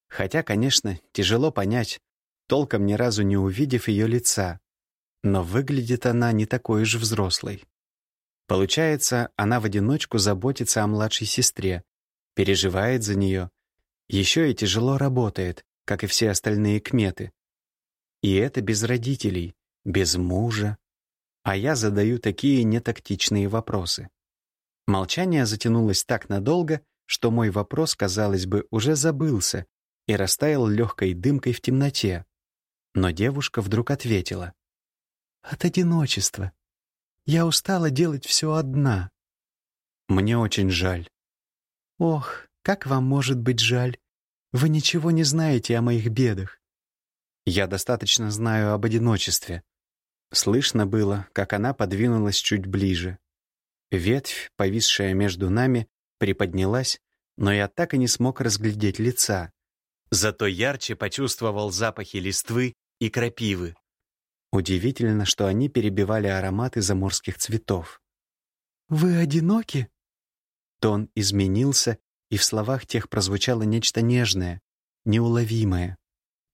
Хотя, конечно, тяжело понять, толком ни разу не увидев ее лица. Но выглядит она не такой уж взрослой. Получается, она в одиночку заботится о младшей сестре, переживает за нее, еще и тяжело работает, как и все остальные кметы. И это без родителей, без мужа. А я задаю такие нетактичные вопросы. Молчание затянулось так надолго, что мой вопрос, казалось бы, уже забылся и растаял легкой дымкой в темноте. Но девушка вдруг ответила. «От одиночества. Я устала делать все одна». «Мне очень жаль». «Ох, как вам может быть жаль? Вы ничего не знаете о моих бедах». «Я достаточно знаю об одиночестве». Слышно было, как она подвинулась чуть ближе. Ветвь, повисшая между нами, приподнялась, но я так и не смог разглядеть лица. Зато ярче почувствовал запахи листвы и крапивы. Удивительно, что они перебивали ароматы заморских цветов. «Вы одиноки?» Тон изменился, и в словах тех прозвучало нечто нежное, неуловимое.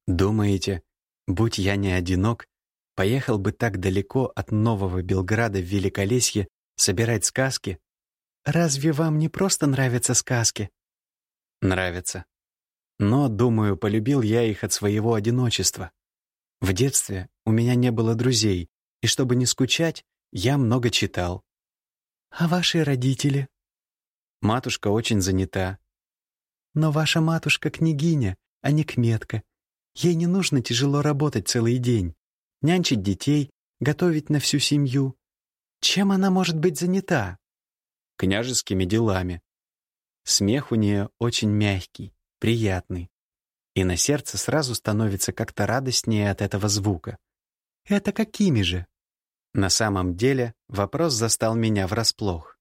«Думаете, будь я не одинок, поехал бы так далеко от Нового Белграда в Великолесье собирать сказки? Разве вам не просто нравятся сказки?» «Нравятся. Но, думаю, полюбил я их от своего одиночества. В детстве у меня не было друзей, и чтобы не скучать, я много читал. А ваши родители? Матушка очень занята. Но ваша матушка княгиня, а не кметка. Ей не нужно тяжело работать целый день, нянчить детей, готовить на всю семью. Чем она может быть занята? Княжескими делами. Смех у нее очень мягкий, приятный. И на сердце сразу становится как-то радостнее от этого звука. Это какими же? На самом деле вопрос застал меня врасплох.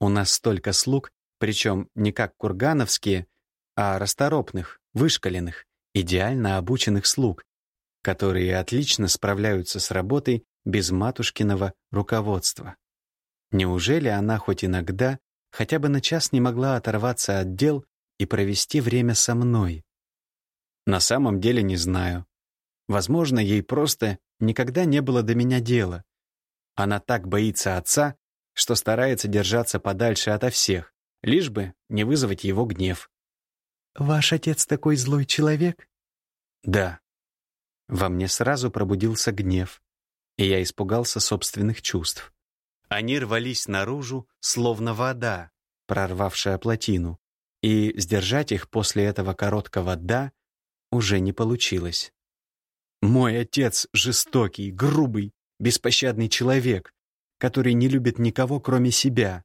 У нас столько слуг, причем не как кургановские, а расторопных, вышкаленных, идеально обученных слуг, которые отлично справляются с работой без матушкиного руководства. Неужели она хоть иногда, хотя бы на час не могла оторваться от дел и провести время со мной? На самом деле не знаю. Возможно, ей просто никогда не было до меня дела, она так боится отца, что старается держаться подальше ото всех, лишь бы не вызвать его гнев. «Ваш отец такой злой человек?» «Да». Во мне сразу пробудился гнев, и я испугался собственных чувств. Они рвались наружу, словно вода, прорвавшая плотину, и сдержать их после этого короткого «да» уже не получилось. «Мой отец жестокий, грубый, беспощадный человек, который не любит никого, кроме себя.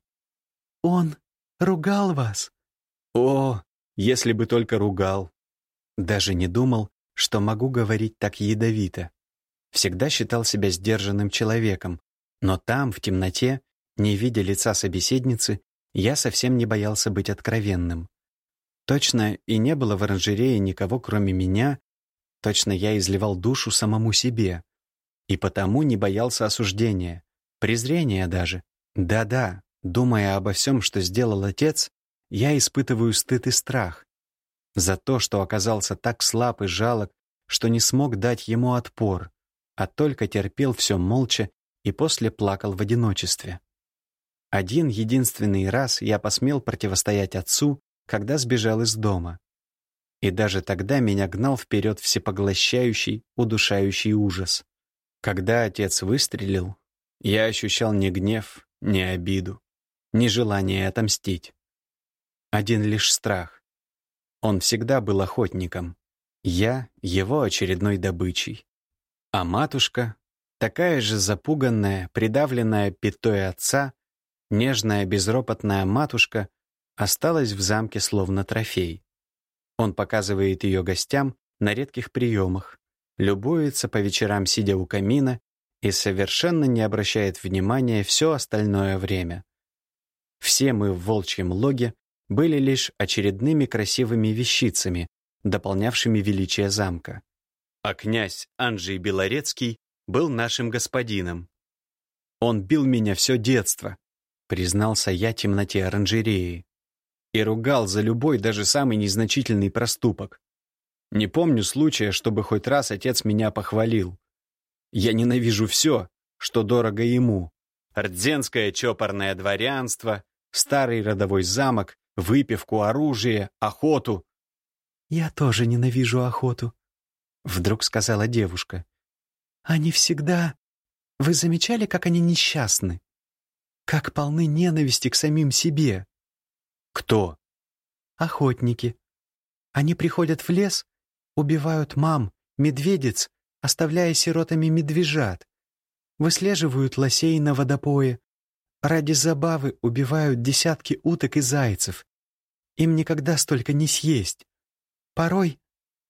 Он ругал вас? О, если бы только ругал. Даже не думал, что могу говорить так ядовито. Всегда считал себя сдержанным человеком, но там, в темноте, не видя лица собеседницы, я совсем не боялся быть откровенным. Точно и не было в оранжерее никого, кроме меня, точно я изливал душу самому себе. И потому не боялся осуждения, презрения даже. Да-да, думая обо всем, что сделал отец, я испытываю стыд и страх. За то, что оказался так слаб и жалок, что не смог дать ему отпор, а только терпел все молча и после плакал в одиночестве. Один единственный раз я посмел противостоять отцу, когда сбежал из дома. И даже тогда меня гнал вперед всепоглощающий, удушающий ужас. Когда отец выстрелил, я ощущал ни гнев, ни обиду, ни желание отомстить. Один лишь страх. Он всегда был охотником. Я — его очередной добычей. А матушка, такая же запуганная, придавленная пятой отца, нежная, безропотная матушка, осталась в замке словно трофей. Он показывает ее гостям на редких приемах, любуется по вечерам, сидя у камина, и совершенно не обращает внимания все остальное время. Все мы в волчьем логе были лишь очередными красивыми вещицами, дополнявшими величие замка. А князь Анджей Белорецкий был нашим господином. Он бил меня все детство, признался я темноте оранжереи, и ругал за любой, даже самый незначительный проступок. Не помню случая, чтобы хоть раз отец меня похвалил. Я ненавижу все, что дорого ему. Рдзенское чопорное дворянство, старый родовой замок, выпивку, оружие, охоту. «Я тоже ненавижу охоту», — вдруг сказала девушка. «Они всегда... Вы замечали, как они несчастны? Как полны ненависти к самим себе?» «Кто?» «Охотники. Они приходят в лес Убивают мам, медведец, оставляя сиротами медвежат. Выслеживают лосей на водопое. Ради забавы убивают десятки уток и зайцев. Им никогда столько не съесть. Порой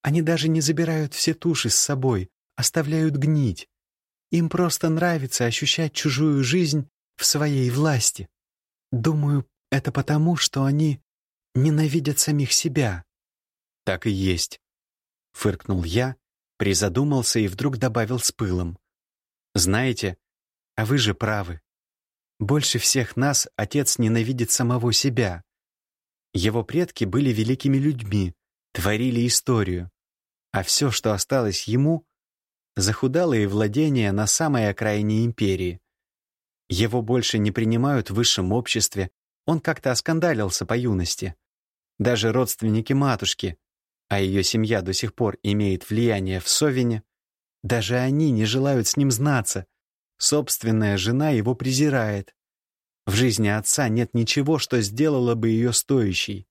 они даже не забирают все туши с собой, оставляют гнить. Им просто нравится ощущать чужую жизнь в своей власти. Думаю, это потому, что они ненавидят самих себя. Так и есть. Фыркнул я, призадумался и вдруг добавил с пылом. Знаете, а вы же правы. Больше всех нас отец ненавидит самого себя. Его предки были великими людьми, творили историю. А все, что осталось ему, захудалые владения на самой окраине империи. Его больше не принимают в высшем обществе, он как-то оскандалился по юности. Даже родственники матушки, а ее семья до сих пор имеет влияние в Совине, даже они не желают с ним знаться. Собственная жена его презирает. В жизни отца нет ничего, что сделало бы ее стоящей.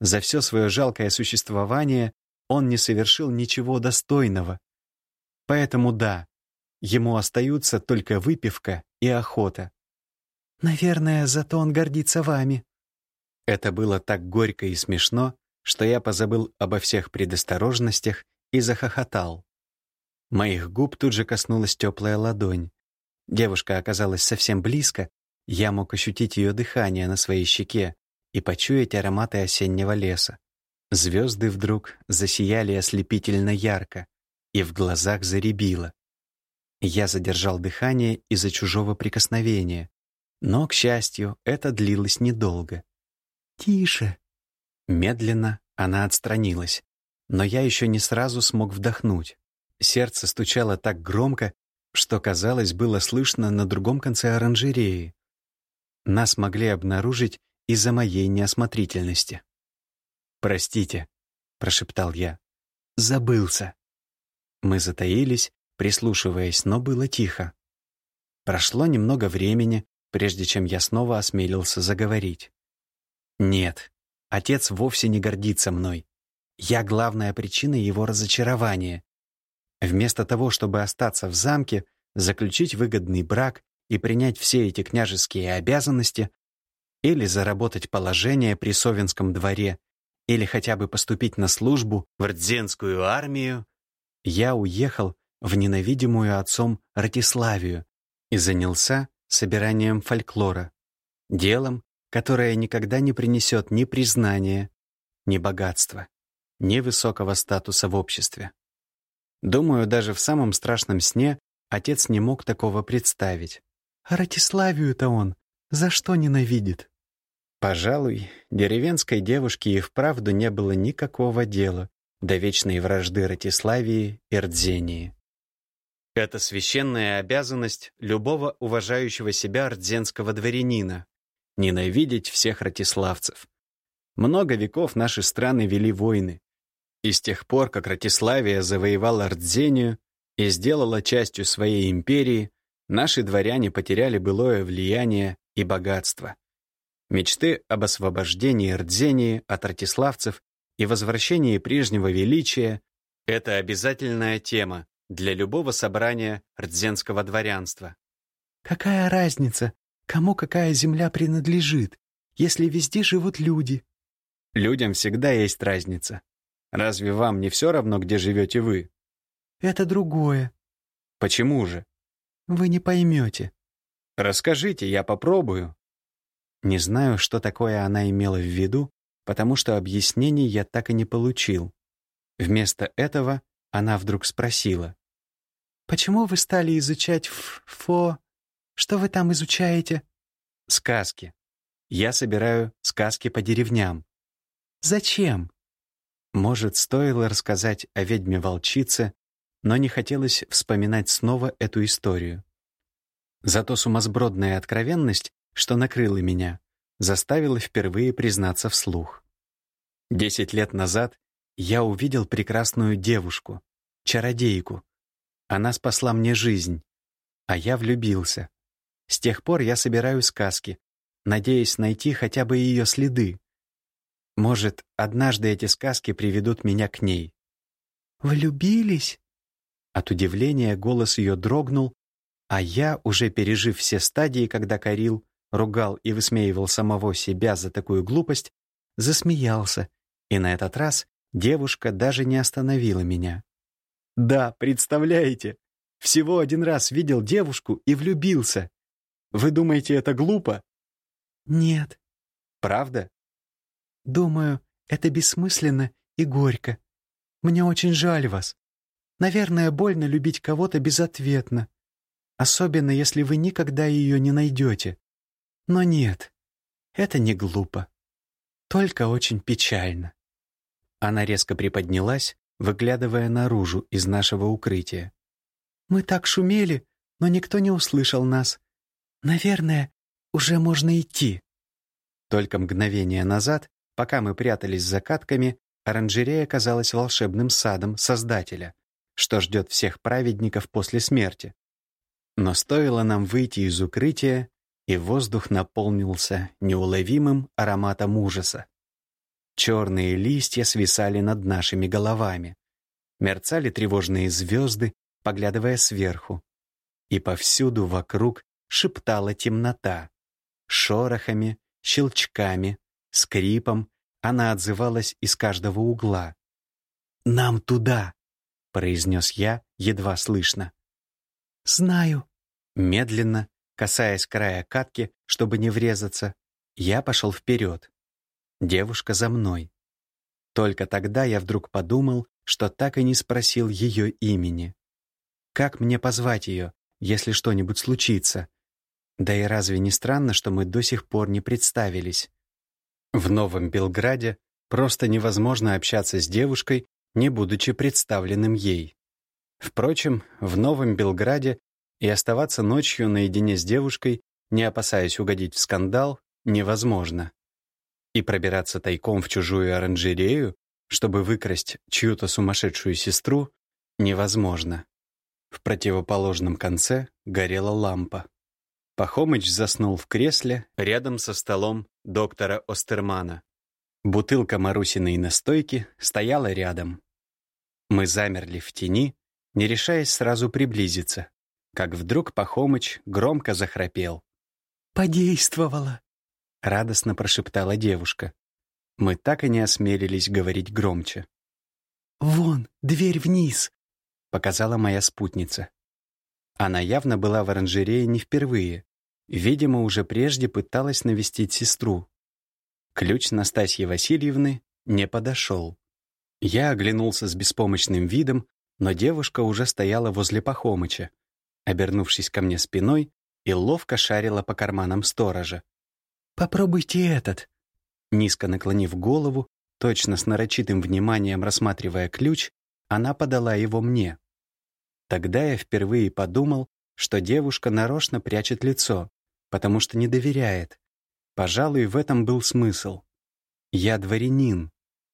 За все свое жалкое существование он не совершил ничего достойного. Поэтому да, ему остаются только выпивка и охота. «Наверное, зато он гордится вами». Это было так горько и смешно, что я позабыл обо всех предосторожностях и захохотал. Моих губ тут же коснулась теплая ладонь. Девушка оказалась совсем близко, я мог ощутить ее дыхание на своей щеке и почуять ароматы осеннего леса. Звезды вдруг засияли ослепительно ярко, и в глазах заребило. Я задержал дыхание из-за чужого прикосновения, но, к счастью, это длилось недолго. «Тише!» Медленно она отстранилась, но я еще не сразу смог вдохнуть. Сердце стучало так громко, что, казалось, было слышно на другом конце оранжереи. Нас могли обнаружить из-за моей неосмотрительности. «Простите», — прошептал я. «Забылся». Мы затаились, прислушиваясь, но было тихо. Прошло немного времени, прежде чем я снова осмелился заговорить. «Нет, отец вовсе не гордится мной. Я главная причина его разочарования. Вместо того, чтобы остаться в замке, заключить выгодный брак и принять все эти княжеские обязанности, или заработать положение при Совинском дворе, или хотя бы поступить на службу в Рдзенскую армию, я уехал в ненавидимую отцом Ратиславию и занялся собиранием фольклора, делом, которое никогда не принесет ни признания, ни богатства, ни высокого статуса в обществе. Думаю, даже в самом страшном сне отец не мог такого представить. А Ратиславию-то он за что ненавидит? Пожалуй, деревенской девушке и вправду не было никакого дела до вечной вражды Ратиславии и Рдзении. Это священная обязанность любого уважающего себя рдзенского дворянина — ненавидеть всех ратиславцев. Много веков наши страны вели войны, и с тех пор, как Ратиславия завоевала Рдзению и сделала частью своей империи, наши дворяне потеряли былое влияние и богатство. Мечты об освобождении Рдзении от ратиславцев и возвращении прежнего величия — это обязательная тема для любого собрания рдзенского дворянства. «Какая разница, кому какая земля принадлежит, если везде живут люди?» Людям всегда есть разница. Разве вам не все равно, где живете вы? Это другое. Почему же? Вы не поймете. Расскажите, я попробую. Не знаю, что такое она имела в виду, потому что объяснений я так и не получил. Вместо этого она вдруг спросила. «Почему вы стали изучать фо... Что вы там изучаете?» «Сказки. Я собираю сказки по деревням». «Зачем?» Может, стоило рассказать о ведьме-волчице, но не хотелось вспоминать снова эту историю. Зато сумасбродная откровенность, что накрыла меня, заставила впервые признаться вслух. Десять лет назад я увидел прекрасную девушку, чародейку. Она спасла мне жизнь, а я влюбился. С тех пор я собираю сказки, надеясь найти хотя бы ее следы. Может, однажды эти сказки приведут меня к ней. «Влюбились?» От удивления голос ее дрогнул, а я, уже пережив все стадии, когда корил, ругал и высмеивал самого себя за такую глупость, засмеялся, и на этот раз девушка даже не остановила меня. «Да, представляете, всего один раз видел девушку и влюбился. Вы думаете, это глупо?» «Нет». «Правда?» Думаю, это бессмысленно и горько. Мне очень жаль вас. Наверное, больно любить кого-то безответно. особенно если вы никогда ее не найдете. Но нет, это не глупо, только очень печально». Она резко приподнялась, выглядывая наружу из нашего укрытия. «Мы так шумели, но никто не услышал нас. Наверное, уже можно идти». Только мгновение назад, пока мы прятались за катками, оранжерея казалась волшебным садом Создателя, что ждет всех праведников после смерти. Но стоило нам выйти из укрытия, и воздух наполнился неуловимым ароматом ужаса. Черные листья свисали над нашими головами. Мерцали тревожные звезды, поглядывая сверху. И повсюду вокруг шептала темнота. Шорохами, щелчками, скрипом она отзывалась из каждого угла. «Нам туда!» — произнес я, едва слышно. «Знаю». Медленно, касаясь края катки, чтобы не врезаться, я пошел вперед. Девушка за мной. Только тогда я вдруг подумал, что так и не спросил ее имени. Как мне позвать ее, если что-нибудь случится? Да и разве не странно, что мы до сих пор не представились? В Новом Белграде просто невозможно общаться с девушкой, не будучи представленным ей. Впрочем, в Новом Белграде и оставаться ночью наедине с девушкой, не опасаясь угодить в скандал, невозможно и пробираться тайком в чужую оранжерею, чтобы выкрасть чью-то сумасшедшую сестру, невозможно. В противоположном конце горела лампа. Пахомыч заснул в кресле рядом со столом доктора Остермана. Бутылка Марусиной настойки стояла рядом. Мы замерли в тени, не решаясь сразу приблизиться, как вдруг Пахомыч громко захрапел. «Подействовало!» радостно прошептала девушка. Мы так и не осмелились говорить громче. «Вон, дверь вниз!» — показала моя спутница. Она явно была в оранжерее не впервые. Видимо, уже прежде пыталась навестить сестру. Ключ Настасьи Васильевны не подошел. Я оглянулся с беспомощным видом, но девушка уже стояла возле Пахомыча, обернувшись ко мне спиной и ловко шарила по карманам сторожа. «Попробуйте этот». Низко наклонив голову, точно с нарочитым вниманием рассматривая ключ, она подала его мне. Тогда я впервые подумал, что девушка нарочно прячет лицо, потому что не доверяет. Пожалуй, в этом был смысл. Я дворянин,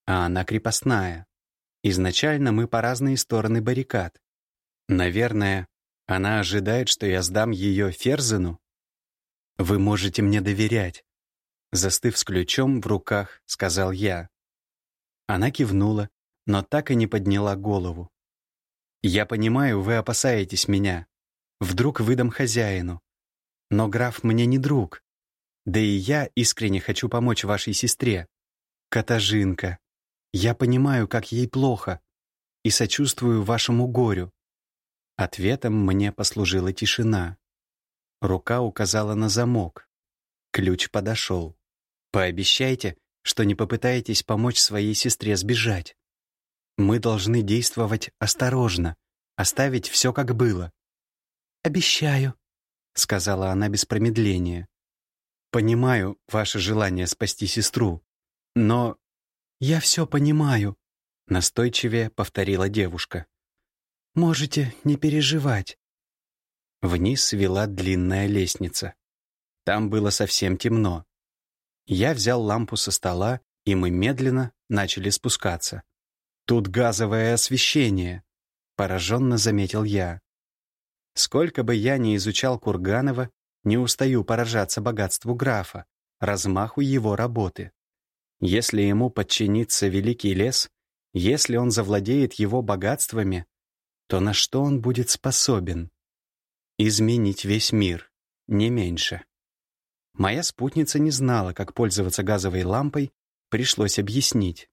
а она крепостная. Изначально мы по разные стороны баррикад. Наверное, она ожидает, что я сдам ее Ферзену? Вы можете мне доверять. Застыв с ключом в руках, сказал я. Она кивнула, но так и не подняла голову. «Я понимаю, вы опасаетесь меня. Вдруг выдам хозяину. Но граф мне не друг. Да и я искренне хочу помочь вашей сестре. Катажинка. Я понимаю, как ей плохо, и сочувствую вашему горю». Ответом мне послужила тишина. Рука указала на замок. Ключ подошел. Пообещайте, что не попытаетесь помочь своей сестре сбежать. Мы должны действовать осторожно, оставить все как было. «Обещаю», — сказала она без промедления. «Понимаю ваше желание спасти сестру, но...» «Я все понимаю», — настойчивее повторила девушка. «Можете не переживать». Вниз вела длинная лестница. Там было совсем темно. Я взял лампу со стола, и мы медленно начали спускаться. «Тут газовое освещение», — пораженно заметил я. Сколько бы я ни изучал Курганова, не устаю поражаться богатству графа, размаху его работы. Если ему подчинится великий лес, если он завладеет его богатствами, то на что он будет способен? Изменить весь мир, не меньше. Моя спутница не знала, как пользоваться газовой лампой, пришлось объяснить.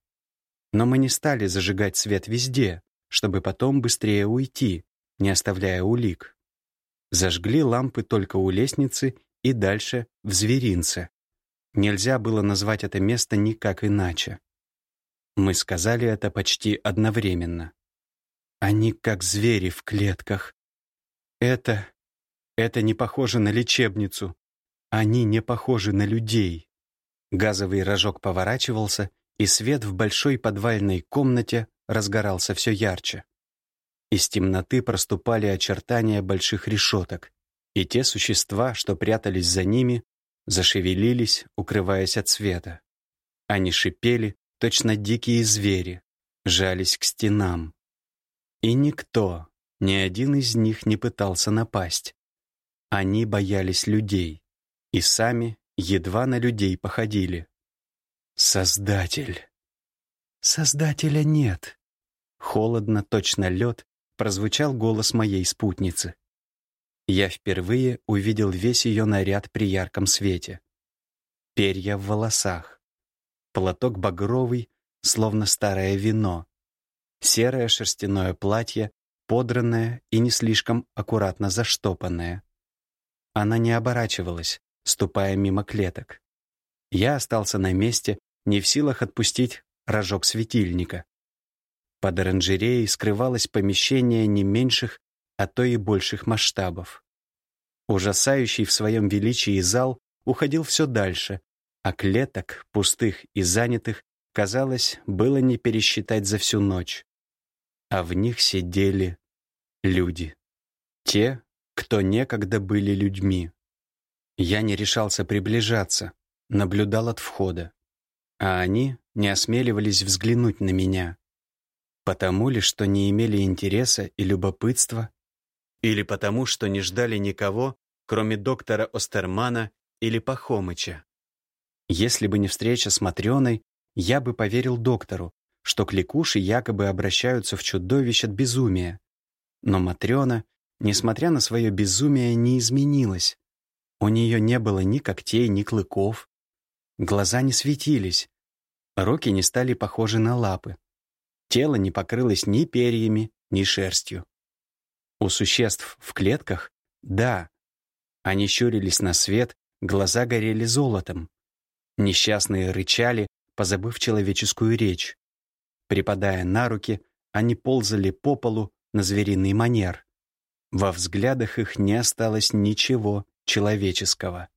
Но мы не стали зажигать свет везде, чтобы потом быстрее уйти, не оставляя улик. Зажгли лампы только у лестницы и дальше в зверинце. Нельзя было назвать это место никак иначе. Мы сказали это почти одновременно. Они как звери в клетках. Это Это не похоже на лечебницу. Они не похожи на людей. Газовый рожок поворачивался, и свет в большой подвальной комнате разгорался все ярче. Из темноты проступали очертания больших решеток, и те существа, что прятались за ними, зашевелились, укрываясь от света. Они шипели, точно дикие звери, жались к стенам. И никто, ни один из них не пытался напасть. Они боялись людей и сами едва на людей походили. Создатель. Создателя нет. Холодно, точно лед, прозвучал голос моей спутницы. Я впервые увидел весь ее наряд при ярком свете. Перья в волосах. Платок багровый, словно старое вино. Серое шерстяное платье, подранное и не слишком аккуратно заштопанное. Она не оборачивалась, ступая мимо клеток. Я остался на месте, не в силах отпустить рожок светильника. Под оранжереей скрывалось помещение не меньших, а то и больших масштабов. Ужасающий в своем величии зал уходил все дальше, а клеток, пустых и занятых, казалось, было не пересчитать за всю ночь. А в них сидели люди. Те, кто некогда были людьми. Я не решался приближаться, наблюдал от входа. А они не осмеливались взглянуть на меня. Потому ли, что не имели интереса и любопытства? Или потому, что не ждали никого, кроме доктора Остермана или Пахомыча? Если бы не встреча с Матрёной, я бы поверил доктору, что кликуши якобы обращаются в чудовищ от безумия. Но Матрёна несмотря на свое безумие, не изменилась. У нее не было ни когтей, ни клыков. Глаза не светились. Руки не стали похожи на лапы. Тело не покрылось ни перьями, ни шерстью. У существ в клетках — да. Они щурились на свет, глаза горели золотом. Несчастные рычали, позабыв человеческую речь. Припадая на руки, они ползали по полу на звериный манер. Во взглядах их не осталось ничего человеческого.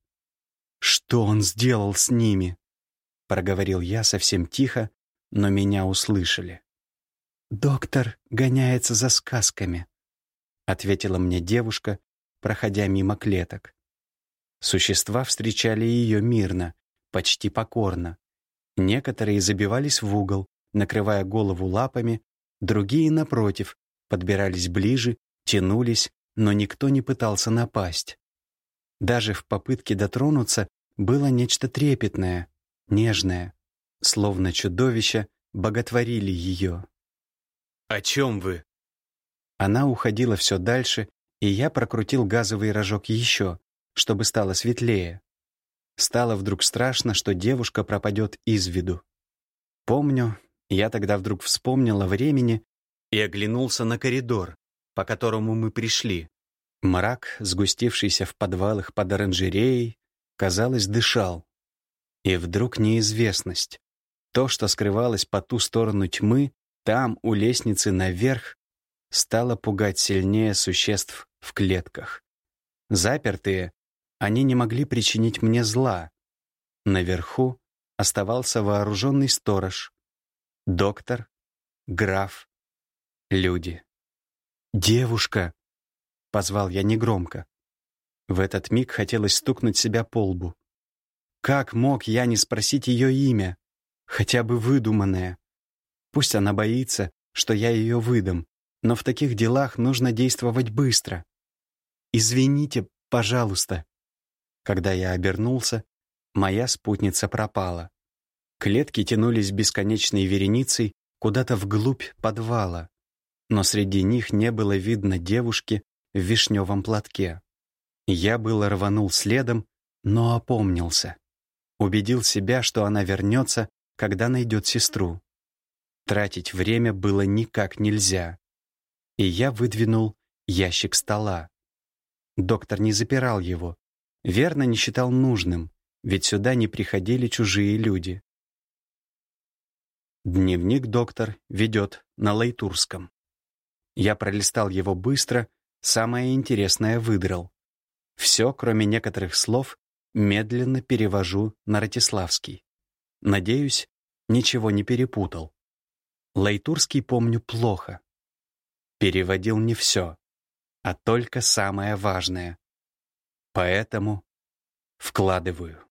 «Что он сделал с ними?» — проговорил я совсем тихо, но меня услышали. «Доктор гоняется за сказками», — ответила мне девушка, проходя мимо клеток. Существа встречали ее мирно, почти покорно. Некоторые забивались в угол, накрывая голову лапами, другие, напротив, подбирались ближе тянулись, но никто не пытался напасть. Даже в попытке дотронуться было нечто трепетное, нежное, словно чудовища боготворили ее. «О чем вы?» Она уходила все дальше, и я прокрутил газовый рожок еще, чтобы стало светлее. Стало вдруг страшно, что девушка пропадет из виду. Помню, я тогда вдруг вспомнил о времени и оглянулся на коридор, по которому мы пришли. Мрак, сгустившийся в подвалах под оранжереей, казалось, дышал. И вдруг неизвестность. То, что скрывалось по ту сторону тьмы, там, у лестницы наверх, стало пугать сильнее существ в клетках. Запертые, они не могли причинить мне зла. Наверху оставался вооруженный сторож, доктор, граф, люди. «Девушка!» — позвал я негромко. В этот миг хотелось стукнуть себя по лбу. Как мог я не спросить ее имя, хотя бы выдуманное? Пусть она боится, что я ее выдам, но в таких делах нужно действовать быстро. «Извините, пожалуйста». Когда я обернулся, моя спутница пропала. Клетки тянулись бесконечной вереницей куда-то вглубь подвала но среди них не было видно девушки в вишневом платке. Я было рванул следом, но опомнился. Убедил себя, что она вернется, когда найдет сестру. Тратить время было никак нельзя. И я выдвинул ящик стола. Доктор не запирал его. Верно не считал нужным, ведь сюда не приходили чужие люди. Дневник доктор ведет на Лайтурском. Я пролистал его быстро, самое интересное выдрал. Все, кроме некоторых слов, медленно перевожу на Ратиславский. Надеюсь, ничего не перепутал. Лайтурский помню плохо. Переводил не все, а только самое важное. Поэтому вкладываю.